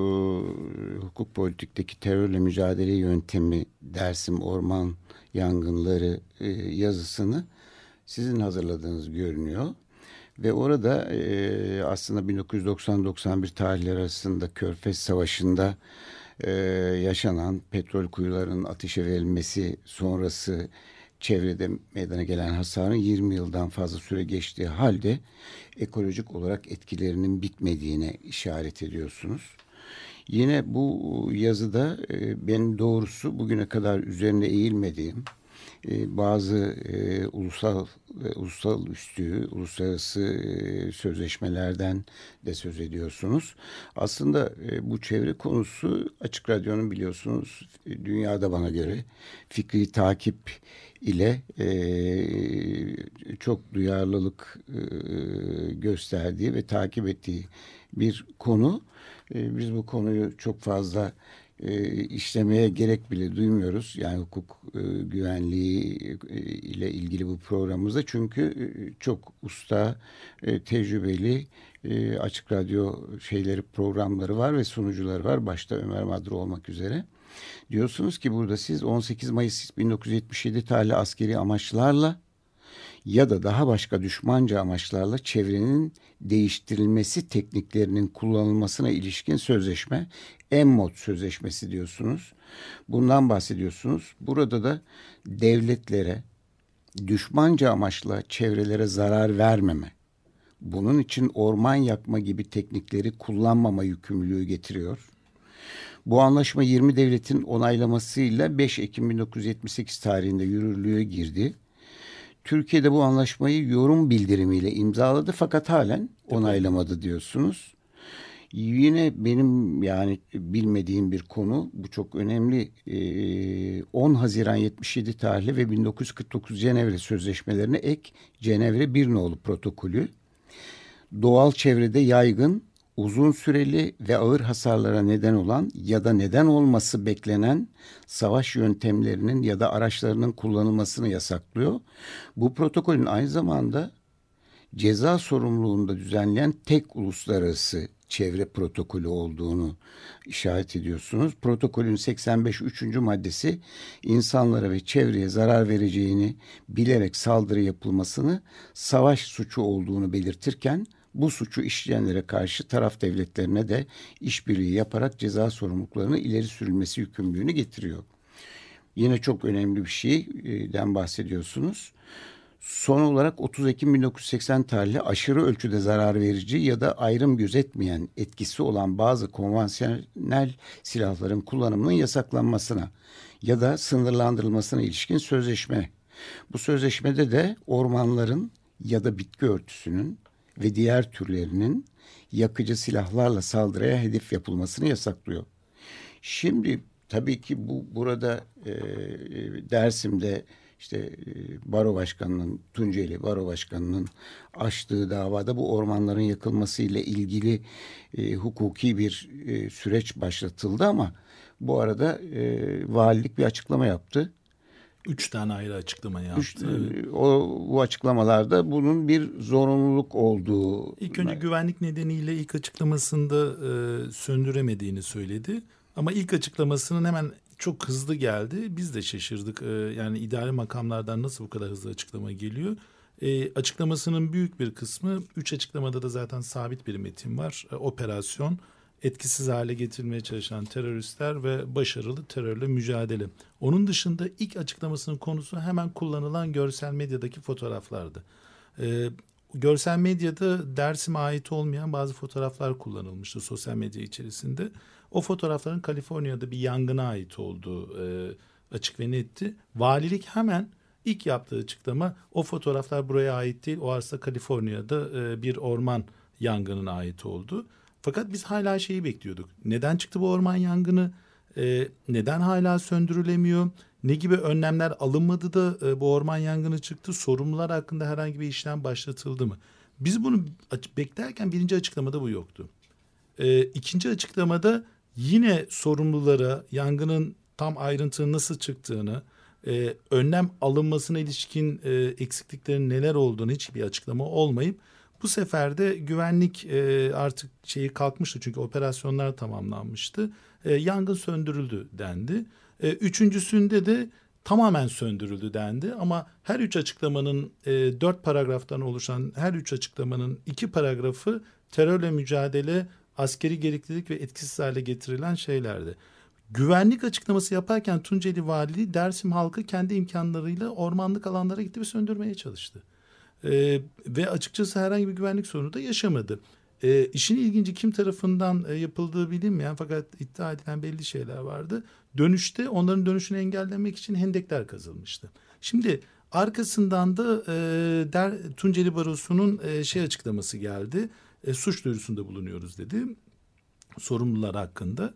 hukuk politikteki terörle mücadele yöntemi Dersim Orman Yangınları e, yazısını sizin hazırladığınız görünüyor. Ve orada e, aslında 1990-91 tarihleri arasında Körfez Savaşı'nda e, yaşanan petrol kuyularının ateşe verilmesi sonrası çevrede meydana gelen hasarın 20 yıldan fazla süre geçtiği halde ekolojik olarak etkilerinin bitmediğine işaret ediyorsunuz. Yine bu yazıda e, ben doğrusu bugüne kadar üzerine eğilmediğim e, bazı e, ulusal e, ulusal üstü, uluslararası e, sözleşmelerden de söz ediyorsunuz. Aslında e, bu çevre konusu Açık Radyo'nun biliyorsunuz e, dünyada bana göre fikri takip ile e, çok duyarlılık e, gösterdiği ve takip ettiği bir konu. E, biz bu konuyu çok fazla e, işlemeye gerek bile duymuyoruz. Yani hukuk e, güvenliği e, ile ilgili bu programımızda. Çünkü e, çok usta, e, tecrübeli e, açık radyo şeyleri programları var ve sunucuları var. Başta Ömer Madra olmak üzere. Diyorsunuz ki burada siz 18 Mayıs 1977 tarihli askeri amaçlarla ya da daha başka düşmanca amaçlarla çevrenin değiştirilmesi tekniklerinin kullanılmasına ilişkin sözleşme Emmod Sözleşmesi diyorsunuz. Bundan bahsediyorsunuz. Burada da devletlere düşmanca amaçla çevrelere zarar vermeme, bunun için orman yakma gibi teknikleri kullanmama yükümlülüğü getiriyor. Bu anlaşma 20 devletin onaylamasıyla 5 Ekim 1978 tarihinde yürürlüğe girdi Türkiye'de bu anlaşmayı yorum bildirimiyle imzaladı fakat halen onaylamadı diyorsunuz. Yine benim yani bilmediğim bir konu bu çok önemli. 10 ee, Haziran 77 tarihli ve 1949 Cenevre Sözleşmelerine ek Cenevre Bir Nolu protokolü doğal çevrede yaygın, uzun süreli ve ağır hasarlara neden olan ya da neden olması beklenen savaş yöntemlerinin ya da araçlarının kullanılmasını yasaklıyor. Bu protokolün aynı zamanda ceza sorumluluğunda düzenleyen tek uluslararası çevre protokolü olduğunu işaret ediyorsunuz. Protokolün 85 3. maddesi insanlara ve çevreye zarar vereceğini bilerek saldırı yapılmasını savaş suçu olduğunu belirtirken bu suçu işleyenlere karşı taraf devletlerine de işbirliği yaparak ceza sorumluluklarını ileri sürülmesi yükümlülüğünü getiriyor. Yine çok önemli bir şeyden bahsediyorsunuz. Son olarak 30 Ekim 1980 tarihli aşırı ölçüde zarar verici ya da ayrım gözetmeyen etkisi olan bazı konvansiyonel silahların kullanımının yasaklanmasına ya da sınırlandırılmasına ilişkin sözleşme. Bu sözleşmede de ormanların ya da bitki örtüsünün ve diğer türlerinin yakıcı silahlarla saldırıya hedef yapılmasını yasaklıyor. Şimdi tabii ki bu burada e, Dersim'de işte e, baro başkanının Tunceli baro başkanının açtığı davada bu ormanların yakılması ile ilgili e, hukuki bir e, süreç başlatıldı ama bu arada e, valilik bir açıklama yaptı. Üç tane ayrı açıklama yaptı. Üç, e, o, bu açıklamalarda bunun bir zorunluluk olduğu. İlk önce güvenlik nedeniyle ilk açıklamasında e, söndüremediğini söyledi. Ama ilk açıklamasının hemen çok hızlı geldi. Biz de şaşırdık. Ee, yani idari makamlardan nasıl bu kadar hızlı açıklama geliyor? E, açıklamasının büyük bir kısmı, üç açıklamada da zaten sabit bir metin var. E, operasyon, etkisiz hale getirilmeye çalışan teröristler ve başarılı terörle mücadele. Onun dışında ilk açıklamasının konusu hemen kullanılan görsel medyadaki fotoğraflardı. E, görsel medyada Dersim'e ait olmayan bazı fotoğraflar kullanılmıştı sosyal medya içerisinde. O fotoğrafların Kaliforniya'da bir yangına ait olduğu e, açık ve netti. Valilik hemen ilk yaptığı açıklama o fotoğraflar buraya ait değil. O arsa Kaliforniya'da e, bir orman yangınına ait oldu. Fakat biz hala şeyi bekliyorduk. Neden çıktı bu orman yangını? E, neden hala söndürülemiyor? Ne gibi önlemler alınmadı da e, bu orman yangını çıktı? Sorumlular hakkında herhangi bir işlem başlatıldı mı? Biz bunu beklerken birinci açıklamada bu yoktu. E, ikinci açıklamada yine sorumlulara yangının tam ayrıntının nasıl çıktığını, e, önlem alınmasına ilişkin e, eksikliklerin neler olduğunu hiçbir açıklama olmayıp bu sefer de güvenlik e, artık şeyi kalkmıştı çünkü operasyonlar tamamlanmıştı. E, yangın söndürüldü dendi. E, üçüncüsünde de tamamen söndürüldü dendi ama her üç açıklamanın e, dört paragraftan oluşan her üç açıklamanın iki paragrafı terörle mücadele askeri gereklilik ve etkisiz hale getirilen şeylerdi. Güvenlik açıklaması yaparken Tunceli Valiliği Dersim halkı kendi imkanlarıyla ormanlık alanlara gitti ve söndürmeye çalıştı. Ee, ve açıkçası herhangi bir güvenlik sorunu da yaşamadı. Ee, işin ilginci kim tarafından e, yapıldığı bilinmeyen fakat iddia edilen belli şeyler vardı. Dönüşte onların dönüşünü engellemek için hendekler kazılmıştı. Şimdi arkasından da e, Der, Tunceli Barosu'nun e, şey açıklaması geldi e, suç duyurusunda bulunuyoruz dedi sorumlular hakkında.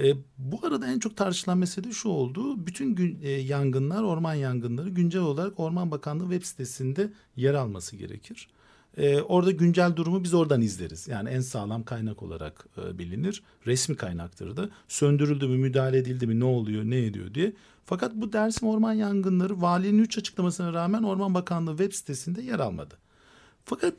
E, bu arada en çok tartışılan mesele şu oldu. Bütün gün, e, yangınlar, orman yangınları güncel olarak Orman Bakanlığı web sitesinde yer alması gerekir. E, orada güncel durumu biz oradan izleriz. Yani en sağlam kaynak olarak e, bilinir. Resmi kaynaktır da. Söndürüldü mü, müdahale edildi mi, ne oluyor, ne ediyor diye. Fakat bu Dersim orman yangınları valinin üç açıklamasına rağmen Orman Bakanlığı web sitesinde yer almadı. Fakat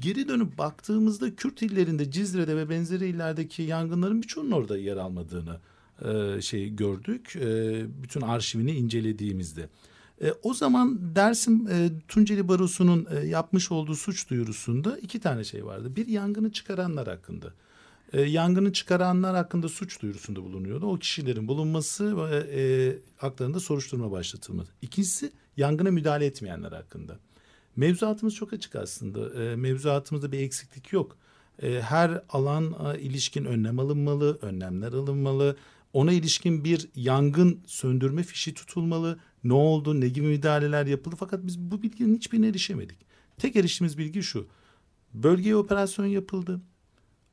geri dönüp baktığımızda Kürt illerinde Cizre'de ve benzeri illerdeki yangınların birçoğunun orada yer almadığını e, şey gördük. E, bütün arşivini incelediğimizde. E, o zaman Dersim e, Tunceli Barosu'nun e, yapmış olduğu suç duyurusunda iki tane şey vardı. Bir yangını çıkaranlar hakkında. E, yangını çıkaranlar hakkında suç duyurusunda bulunuyordu. O kişilerin bulunması ve e, haklarında soruşturma başlatılması. İkincisi yangına müdahale etmeyenler hakkında. Mevzuatımız çok açık aslında. E, mevzuatımızda bir eksiklik yok. E, her alan e, ilişkin önlem alınmalı, önlemler alınmalı. Ona ilişkin bir yangın söndürme fişi tutulmalı. Ne oldu? Ne gibi müdahaleler yapıldı? Fakat biz bu bilginin hiçbirine erişemedik. Tek eriştiğimiz bilgi şu. Bölgeye operasyon yapıldı.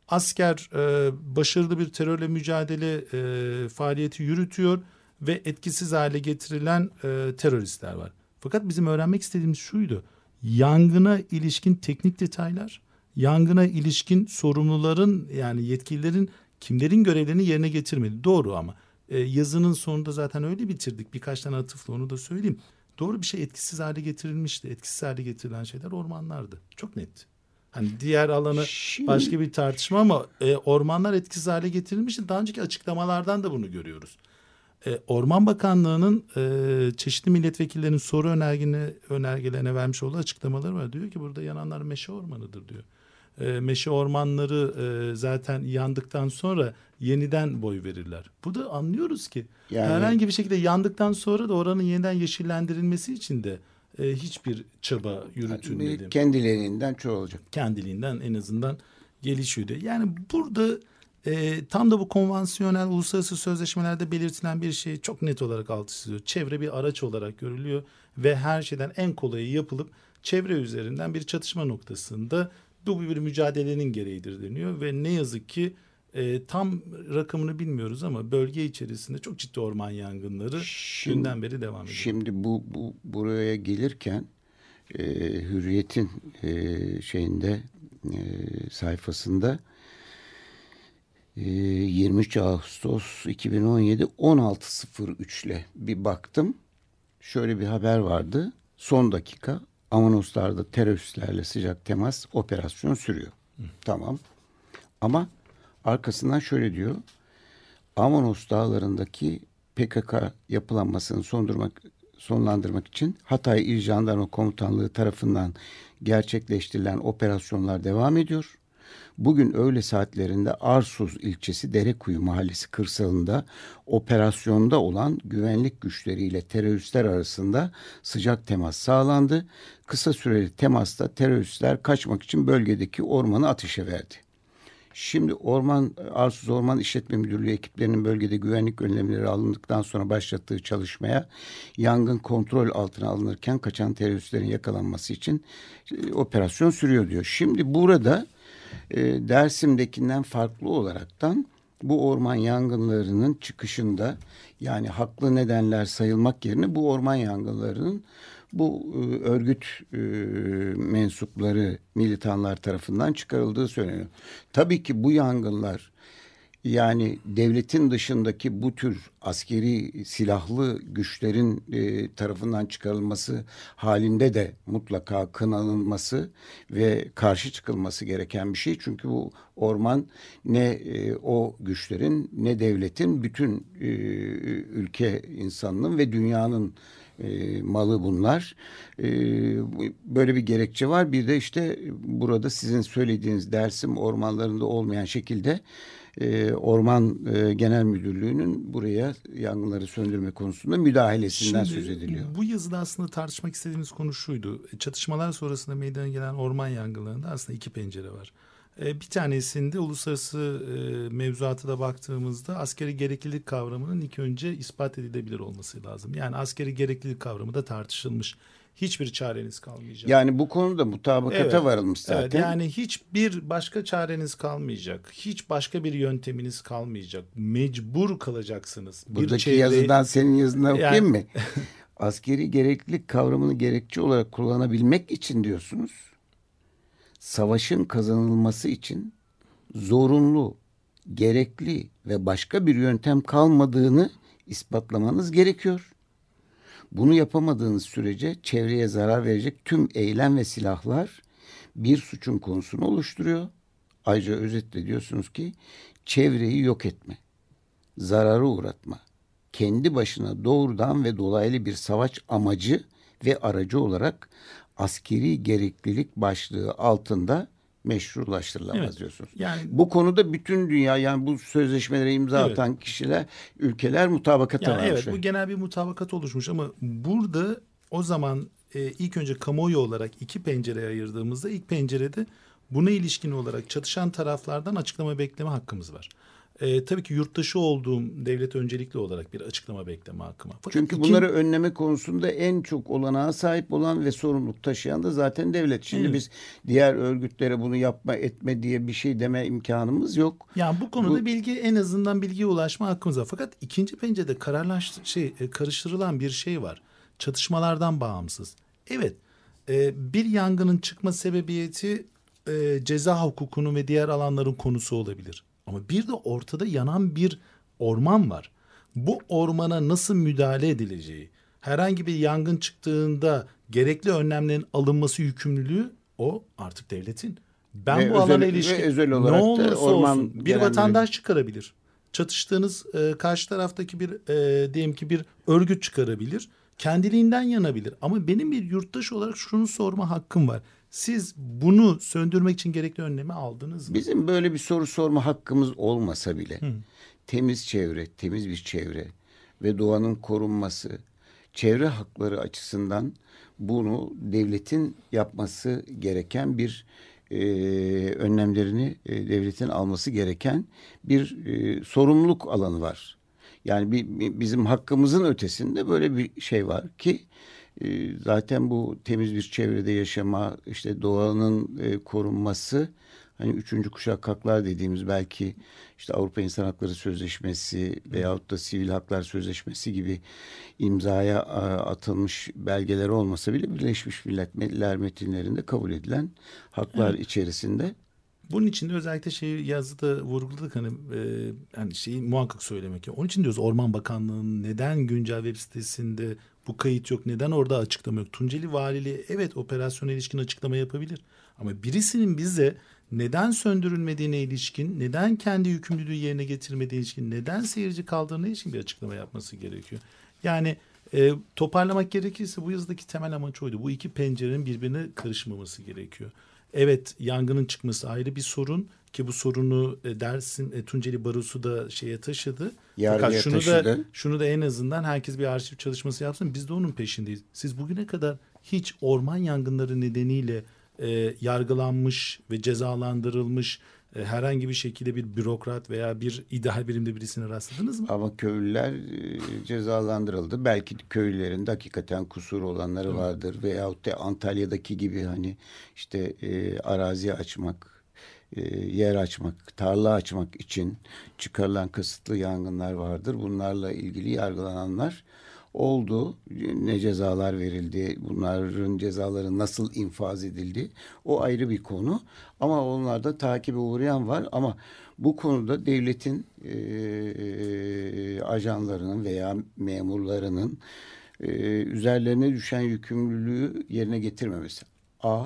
Asker e, başarılı bir terörle mücadele e, faaliyeti yürütüyor ve etkisiz hale getirilen e, teröristler var. Fakat bizim öğrenmek istediğimiz şuydu. Yangına ilişkin teknik detaylar, yangına ilişkin sorumluların yani yetkililerin kimlerin görevlerini yerine getirmedi. Doğru ama e, yazının sonunda zaten öyle bitirdik. Birkaç tane atıfla onu da söyleyeyim. Doğru bir şey etkisiz hale getirilmişti. Etkisiz hale getirilen şeyler ormanlardı. Çok net. Hani diğer alanı Şimdi... başka bir tartışma ama e, ormanlar etkisiz hale getirilmişti. Daha önceki açıklamalardan da bunu görüyoruz. E, Orman Bakanlığı'nın e, çeşitli milletvekillerinin soru önergine, önergelerine vermiş olduğu açıklamaları var. Diyor ki burada yananlar meşe ormanıdır diyor. E, meşe ormanları e, zaten yandıktan sonra yeniden boy verirler. Burada anlıyoruz ki yani, herhangi bir şekilde yandıktan sonra da oranın yeniden yeşillendirilmesi için de e, hiçbir çaba yürütülmedi. Yani kendiliğinden çoğalacak. Kendiliğinden en azından gelişiyordu. Yani burada e, tam da bu konvansiyonel uluslararası sözleşmelerde belirtilen bir şey çok net olarak altı çiziyor. Çevre bir araç olarak görülüyor ve her şeyden en kolayı yapılıp çevre üzerinden bir çatışma noktasında bu bir mücadelenin gereğidir deniyor ve ne yazık ki e, tam rakamını bilmiyoruz ama bölge içerisinde çok ciddi orman yangınları şimdi, günden beri devam ediyor. Şimdi bu, bu buraya gelirken e, Hürriyet'in e, şeyinde e, sayfasında 23 ee, Ağustos 2017 16.03 ile bir baktım. Şöyle bir haber vardı. Son dakika Amanoslar'da teröristlerle sıcak temas operasyon sürüyor. Hı. Tamam. Ama arkasından şöyle diyor. Amanos dağlarındaki PKK yapılanmasını sondurmak, sonlandırmak için Hatay İl Jandarma Komutanlığı tarafından gerçekleştirilen operasyonlar devam ediyor. Bugün öğle saatlerinde Arsuz ilçesi Derekuyu mahallesi kırsalında operasyonda olan güvenlik güçleriyle teröristler arasında sıcak temas sağlandı. Kısa süreli temasta teröristler kaçmak için bölgedeki ormanı ateşe verdi. Şimdi Orman Arsuz Orman İşletme Müdürlüğü ekiplerinin bölgede güvenlik önlemleri alındıktan sonra başlattığı çalışmaya yangın kontrol altına alınırken kaçan teröristlerin yakalanması için e, operasyon sürüyor diyor. Şimdi burada e, Dersim'dekinden farklı olaraktan bu orman yangınlarının çıkışında yani haklı nedenler sayılmak yerine bu orman yangınlarının bu e, örgüt e, mensupları militanlar tarafından çıkarıldığı söyleniyor. Tabii ki bu yangınlar yani devletin dışındaki bu tür askeri silahlı güçlerin e, tarafından çıkarılması halinde de mutlaka kınanılması ve karşı çıkılması gereken bir şey. Çünkü bu orman ne e, o güçlerin ne devletin bütün e, ülke insanının ve dünyanın e, malı bunlar. E, böyle bir gerekçe var. Bir de işte burada sizin söylediğiniz Dersim ormanlarında olmayan şekilde e, Orman e, Genel Müdürlüğü'nün buraya yangınları söndürme konusunda müdahalesinden Şimdi, söz ediliyor. Bu yazıda aslında tartışmak istediğimiz konu şuydu. Çatışmalar sonrasında meydana gelen orman yangınlarında aslında iki pencere var. E, bir tanesinde uluslararası e, mevzuata da baktığımızda askeri gereklilik kavramının ilk önce ispat edilebilir olması lazım. Yani askeri gereklilik kavramı da tartışılmış hiçbir çareniz kalmayacak. Yani bu konuda mutabakata evet, varılmış zaten. Evet, yani hiçbir başka çareniz kalmayacak. Hiç başka bir yönteminiz kalmayacak. Mecbur kalacaksınız. Buradaki bir çevre... yazıdan senin yazından yani... okuyayım mı? (laughs) Askeri gereklilik kavramını gerekçe olarak kullanabilmek için diyorsunuz. Savaşın kazanılması için zorunlu, gerekli ve başka bir yöntem kalmadığını ispatlamanız gerekiyor. Bunu yapamadığınız sürece çevreye zarar verecek tüm eylem ve silahlar bir suçun konusunu oluşturuyor. Ayrıca özetle diyorsunuz ki çevreyi yok etme, zararı uğratma, kendi başına doğrudan ve dolaylı bir savaş amacı ve aracı olarak askeri gereklilik başlığı altında meşrulaştırılamaz evet. diyorsunuz. Yani bu konuda bütün dünya yani bu sözleşmelere imza evet. atan kişiler, ülkeler mutabakata yani varmış. Evet bu genel bir mutabakat oluşmuş ama burada o zaman e, ilk önce kamuoyu olarak iki pencereye ayırdığımızda ilk pencerede buna ilişkin olarak çatışan taraflardan açıklama bekleme hakkımız var. E, tabii ki yurttaşı olduğum devlet öncelikli olarak bir açıklama bekleme hakkım var. Çünkü iki... bunları önleme konusunda en çok olanağa sahip olan ve sorumluluk taşıyan da zaten devlet. Şimdi evet. biz diğer örgütlere bunu yapma etme diye bir şey deme imkanımız yok. Yani bu konuda bu... bilgi en azından bilgiye ulaşma hakkımız var. Fakat ikinci pencerede kararlaş şey e, karıştırılan bir şey var. Çatışmalardan bağımsız. Evet e, bir yangının çıkma sebebiyeti e, ceza hukukunun ve diğer alanların konusu olabilir. Ama bir de ortada yanan bir orman var. Bu ormana nasıl müdahale edileceği, herhangi bir yangın çıktığında gerekli önlemlerin alınması yükümlülüğü o artık devletin. Ben ve bu özel, alana ilişkin ne olursa orman olsun bir vatandaş çıkarabilir. Çatıştığınız e, karşı taraftaki bir e, diyelim ki bir örgüt çıkarabilir. Kendiliğinden yanabilir. Ama benim bir yurttaş olarak şunu sorma hakkım var. Siz bunu söndürmek için gerekli önlemi aldınız mı? Bizim böyle bir soru sorma hakkımız olmasa bile Hı. temiz çevre, temiz bir çevre ve doğanın korunması, çevre hakları açısından bunu devletin yapması gereken bir e, önlemlerini e, devletin alması gereken bir e, sorumluluk alanı var. Yani bir, bizim hakkımızın ötesinde böyle bir şey var ki zaten bu temiz bir çevrede yaşama, işte doğanın e, korunması, hani üçüncü kuşak haklar dediğimiz belki işte Avrupa İnsan Hakları Sözleşmesi veyahut da Sivil Haklar Sözleşmesi gibi imzaya atılmış belgeler olmasa bile Birleşmiş Milletler metinlerinde kabul edilen haklar evet. içerisinde. Bunun için de özellikle şey yazıda vurguladık hani e, yani şeyi muhakkak söylemek. Onun için diyoruz Orman Bakanlığı'nın neden güncel web sitesinde bu kayıt yok. Neden orada açıklama yok? Tunceli Valiliği evet operasyona ilişkin açıklama yapabilir. Ama birisinin bize neden söndürülmediğine ilişkin, neden kendi yükümlülüğü yerine getirmediğine ilişkin, neden seyirci kaldığına ilişkin bir açıklama yapması gerekiyor. Yani e, toparlamak gerekirse bu yazıdaki temel amaç oydu. Bu iki pencerenin birbirine karışmaması gerekiyor. Evet yangının çıkması ayrı bir sorun ki bu sorunu e, Dersim e, Tunceli Barosu da şeye taşıdı. Yargıya Fakat şunu taşıdı. da şunu da en azından herkes bir arşiv çalışması yapsın. Biz de onun peşindeyiz. Siz bugüne kadar hiç orman yangınları nedeniyle e, yargılanmış ve cezalandırılmış e, herhangi bir şekilde bir bürokrat veya bir ideal birimde birisine rastladınız mı? Ama köylüler e, cezalandırıldı. Belki köylülerin de hakikaten kusur olanları vardır. Veyahut da Antalya'daki gibi hani işte e, arazi açmak e, yer açmak, tarla açmak için çıkarılan kısıtlı yangınlar vardır. Bunlarla ilgili yargılananlar oldu. Ne cezalar verildi, bunların cezaları nasıl infaz edildi o ayrı bir konu. Ama onlarda takibe uğrayan var ama bu konuda devletin e, e, ajanlarının veya memurlarının e, üzerlerine düşen yükümlülüğü yerine getirmemesi. A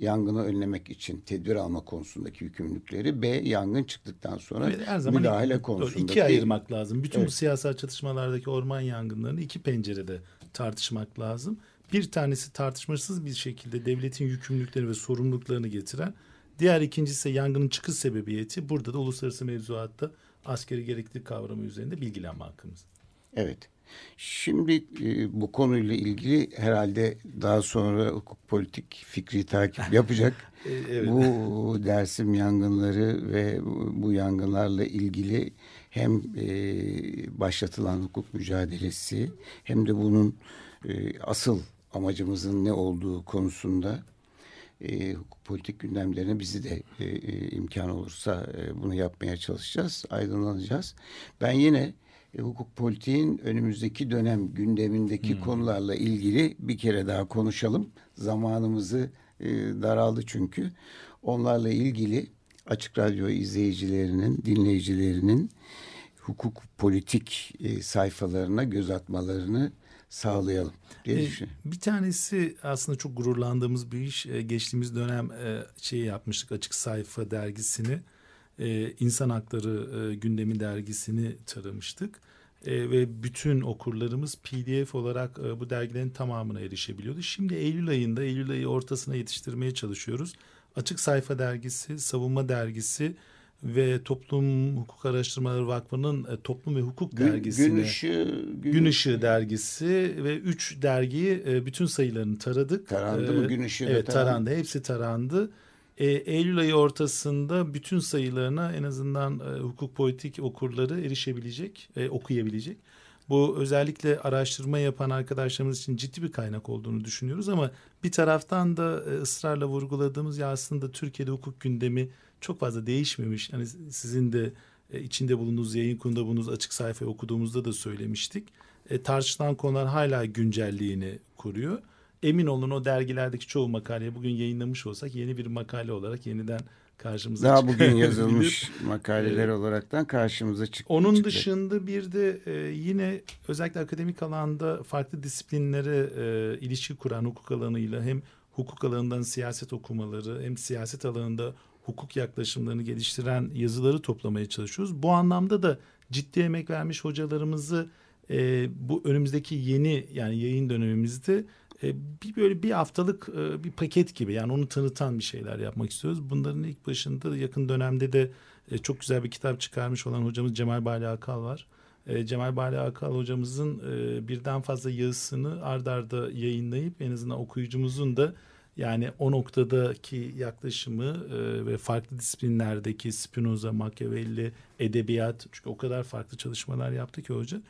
yangını önlemek için tedbir alma konusundaki yükümlülükleri, B yangın çıktıktan sonra evet, her zaman müdahale iki, konusundaki... İki ayırmak lazım. Bütün evet. bu siyasal çatışmalardaki orman yangınlarını iki pencerede tartışmak lazım. Bir tanesi tartışmasız bir şekilde devletin yükümlülükleri ve sorumluluklarını getiren, diğer ikincisi yangının çıkış sebebiyeti. Burada da uluslararası mevzuatta askeri gereklilik kavramı üzerinde bilgilenme hakkımız. Evet. Şimdi e, bu konuyla ilgili herhalde daha sonra hukuk politik fikri takip (laughs) yapacak. E, evet. Bu Dersim yangınları ve bu yangınlarla ilgili hem e, başlatılan hukuk mücadelesi hem de bunun e, asıl amacımızın ne olduğu konusunda e, hukuk politik gündemlerine bizi de e, e, imkan olursa e, bunu yapmaya çalışacağız, aydınlanacağız. Ben yine e, hukuk politiğin önümüzdeki dönem gündemindeki hmm. konularla ilgili bir kere daha konuşalım. Zamanımızı e, daraldı çünkü. Onlarla ilgili Açık Radyo izleyicilerinin, dinleyicilerinin hukuk politik e, sayfalarına göz atmalarını sağlayalım diye e, düşünüyorum. Bir tanesi aslında çok gururlandığımız bir iş. E, geçtiğimiz dönem şey yapmıştık Açık Sayfa dergisini e, İnsan Hakları e, Gündemi dergisini taramıştık. E, ve bütün okurlarımız PDF olarak e, bu dergilerin tamamına erişebiliyordu. Şimdi Eylül ayında, Eylül ayı ortasına yetiştirmeye çalışıyoruz. Açık Sayfa Dergisi, Savunma Dergisi ve Toplum Hukuk Araştırmaları Vakfı'nın e, Toplum ve Hukuk gün, Dergisi'ne Gün Işığı, gün, gün Işığı Dergisi ve üç dergiyi e, bütün sayılarını taradık. Tarandı mı? E, gün Işığı Evet tarandı. tarandı. Hepsi tarandı e, Eylül ayı ortasında bütün sayılarına en azından e, hukuk politik okurları erişebilecek, e, okuyabilecek. Bu özellikle araştırma yapan arkadaşlarımız için ciddi bir kaynak olduğunu düşünüyoruz ama bir taraftan da e, ısrarla vurguladığımız ya aslında Türkiye'de hukuk gündemi çok fazla değişmemiş. Yani sizin de e, içinde bulunduğunuz yayın konuda bulunduğunuz açık sayfayı okuduğumuzda da söylemiştik. E, tartışılan konular hala güncelliğini koruyor. Emin olun o dergilerdeki çoğu makaleye bugün yayınlamış olsak yeni bir makale olarak yeniden karşımıza Daha bugün (laughs) yazılmış makaleler olaraktan karşımıza çıktı. Onun çıkacak. dışında bir de e, yine özellikle akademik alanda farklı disiplinlere e, ilişki kuran hukuk alanıyla hem hukuk alanından siyaset okumaları hem siyaset alanında hukuk yaklaşımlarını geliştiren yazıları toplamaya çalışıyoruz. Bu anlamda da ciddi emek vermiş hocalarımızı e, bu önümüzdeki yeni yani yayın dönemimizde bir böyle bir haftalık e, bir paket gibi yani onu tanıtan bir şeyler yapmak istiyoruz. Bunların ilk başında yakın dönemde de e, çok güzel bir kitap çıkarmış olan hocamız Cemal Bali Akal var. Cemal Bali Akal hocamızın birden fazla yazısını ard arda yayınlayıp en azından okuyucumuzun da yani o noktadaki yaklaşımı ve farklı disiplinlerdeki Spinoza, Machiavelli, edebiyat çünkü o kadar farklı çalışmalar yaptı ki hoca.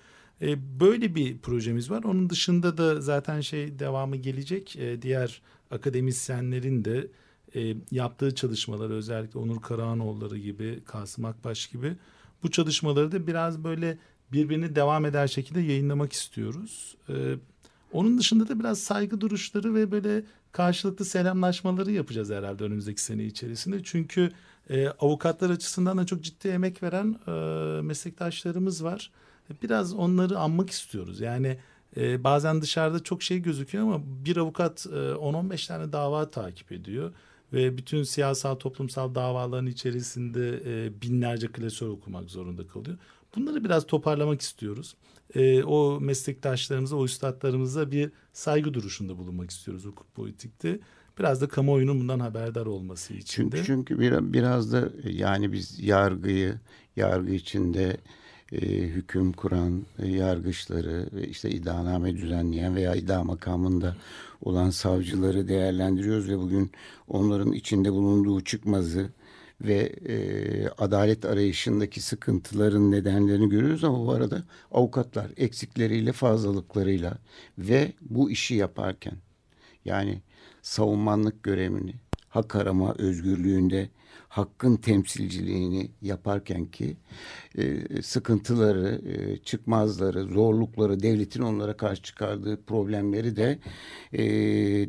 E, böyle bir projemiz var. Onun dışında da zaten şey devamı gelecek. E, diğer akademisyenlerin de e, yaptığı çalışmalar özellikle Onur Karahanoğulları gibi, Kasım Akbaş gibi bu çalışmaları da biraz böyle birbirini devam eder şekilde yayınlamak istiyoruz. onun dışında da biraz saygı duruşları ve böyle karşılıklı selamlaşmaları yapacağız herhalde önümüzdeki sene içerisinde. Çünkü avukatlar açısından da çok ciddi emek veren meslektaşlarımız var biraz onları anmak istiyoruz. Yani e, bazen dışarıda çok şey gözüküyor ama bir avukat e, 10-15 tane dava takip ediyor ve bütün siyasal toplumsal davaların içerisinde e, binlerce klasör okumak zorunda kalıyor. Bunları biraz toparlamak istiyoruz. E, o meslektaşlarımıza, o üstadlarımıza bir saygı duruşunda bulunmak istiyoruz hukuk politikte. Biraz da kamuoyunun bundan haberdar olması için çünkü, de. Çünkü biraz, biraz da yani biz yargıyı, yargı içinde e, hüküm kuran e, yargıçları ve işte iddianame düzenleyen veya iddia makamında olan savcıları değerlendiriyoruz ve bugün onların içinde bulunduğu çıkmazı ve e, adalet arayışındaki sıkıntıların nedenlerini görüyoruz ama bu arada avukatlar eksikleriyle fazlalıklarıyla ve bu işi yaparken yani savunmanlık görevini hak arama özgürlüğünde hakkın temsilciliğini yaparken ki e, sıkıntıları, e, çıkmazları, zorlukları, devletin onlara karşı çıkardığı problemleri de e,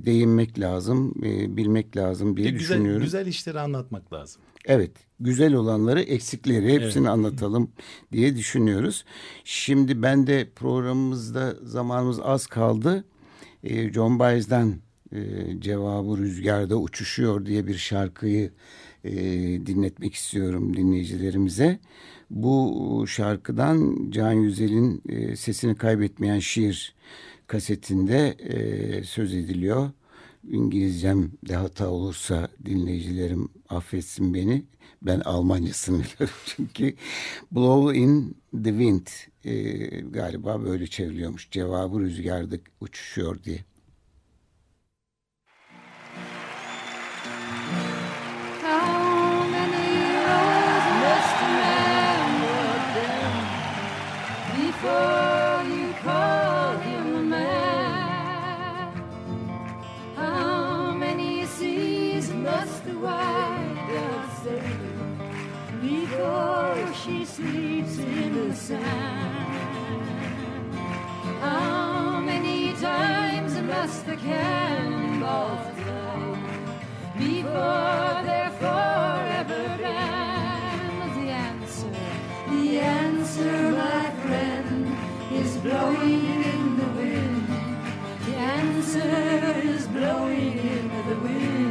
değinmek lazım, e, bilmek lazım diye güzel, düşünüyorum. Güzel işleri anlatmak lazım. Evet, güzel olanları, eksikleri hepsini evet. anlatalım diye düşünüyoruz. Şimdi ben de programımızda zamanımız az kaldı. E, John Baez'den e, cevabı rüzgarda uçuşuyor diye bir şarkıyı e, dinletmek istiyorum dinleyicilerimize. Bu şarkıdan Can Yüzel'in e, sesini kaybetmeyen şiir kasetinde e, söz ediliyor. İngilizcem de hata olursa dinleyicilerim affetsin beni. Ben Almancasını (laughs) biliyorum çünkü Blow in the Wind e, galiba böyle çevriliyormuş. Cevabı rüzgarda uçuşuyor diye. Sleeps in the sand. How many times must the cannonballs fly before they're forever banned? The answer, the answer, my friend, is blowing in the wind. The answer is blowing in the wind.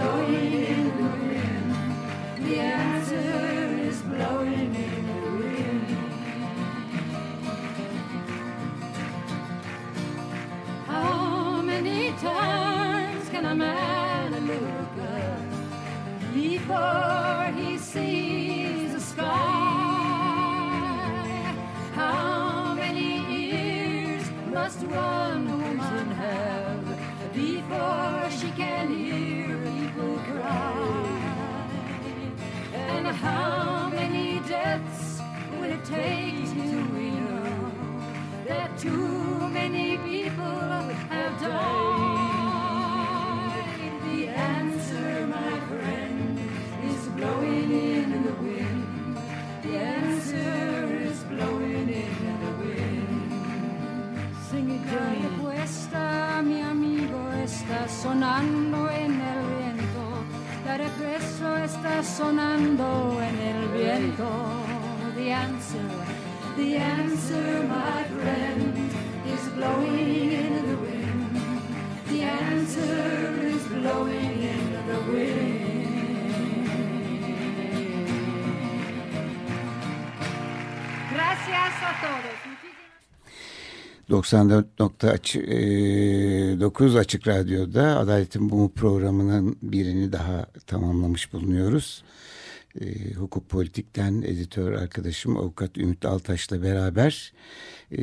blowing in the wind. The answer is blowing in the wind. How many times can a man before he sees the sky? How many must one How many deaths will it take till we know that too many people have died? The answer, my friend, is blowing in the wind. The answer is blowing in the wind. Sing it, Johnny. Questa, mi amigo, está sonando en regreso está sonando en el viento. The answer, the answer, my friend, is blowing in the wind. The answer is blowing in the wind. Gracias a todos. 94.9 Açık Radyo'da Adaletin Bu programının birini daha tamamlamış bulunuyoruz. E, hukuk politikten editör arkadaşım avukat Ümit Altaş'la beraber e,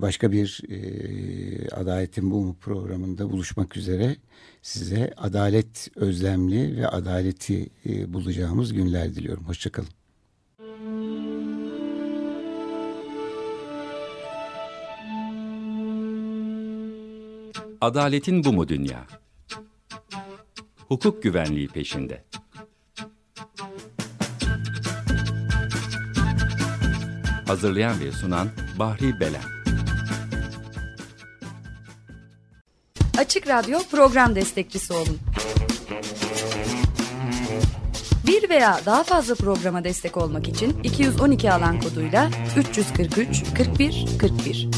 başka bir e, Adaletin Bu programında buluşmak üzere size adalet özlemli ve adaleti e, bulacağımız günler diliyorum. Hoşçakalın. Adaletin bu mu dünya? Hukuk güvenliği peşinde. Hazırlayan ve sunan Bahri Belen. Açık Radyo program destekçisi olun. Bir veya daha fazla programa destek olmak için 212 alan koduyla 343 41 41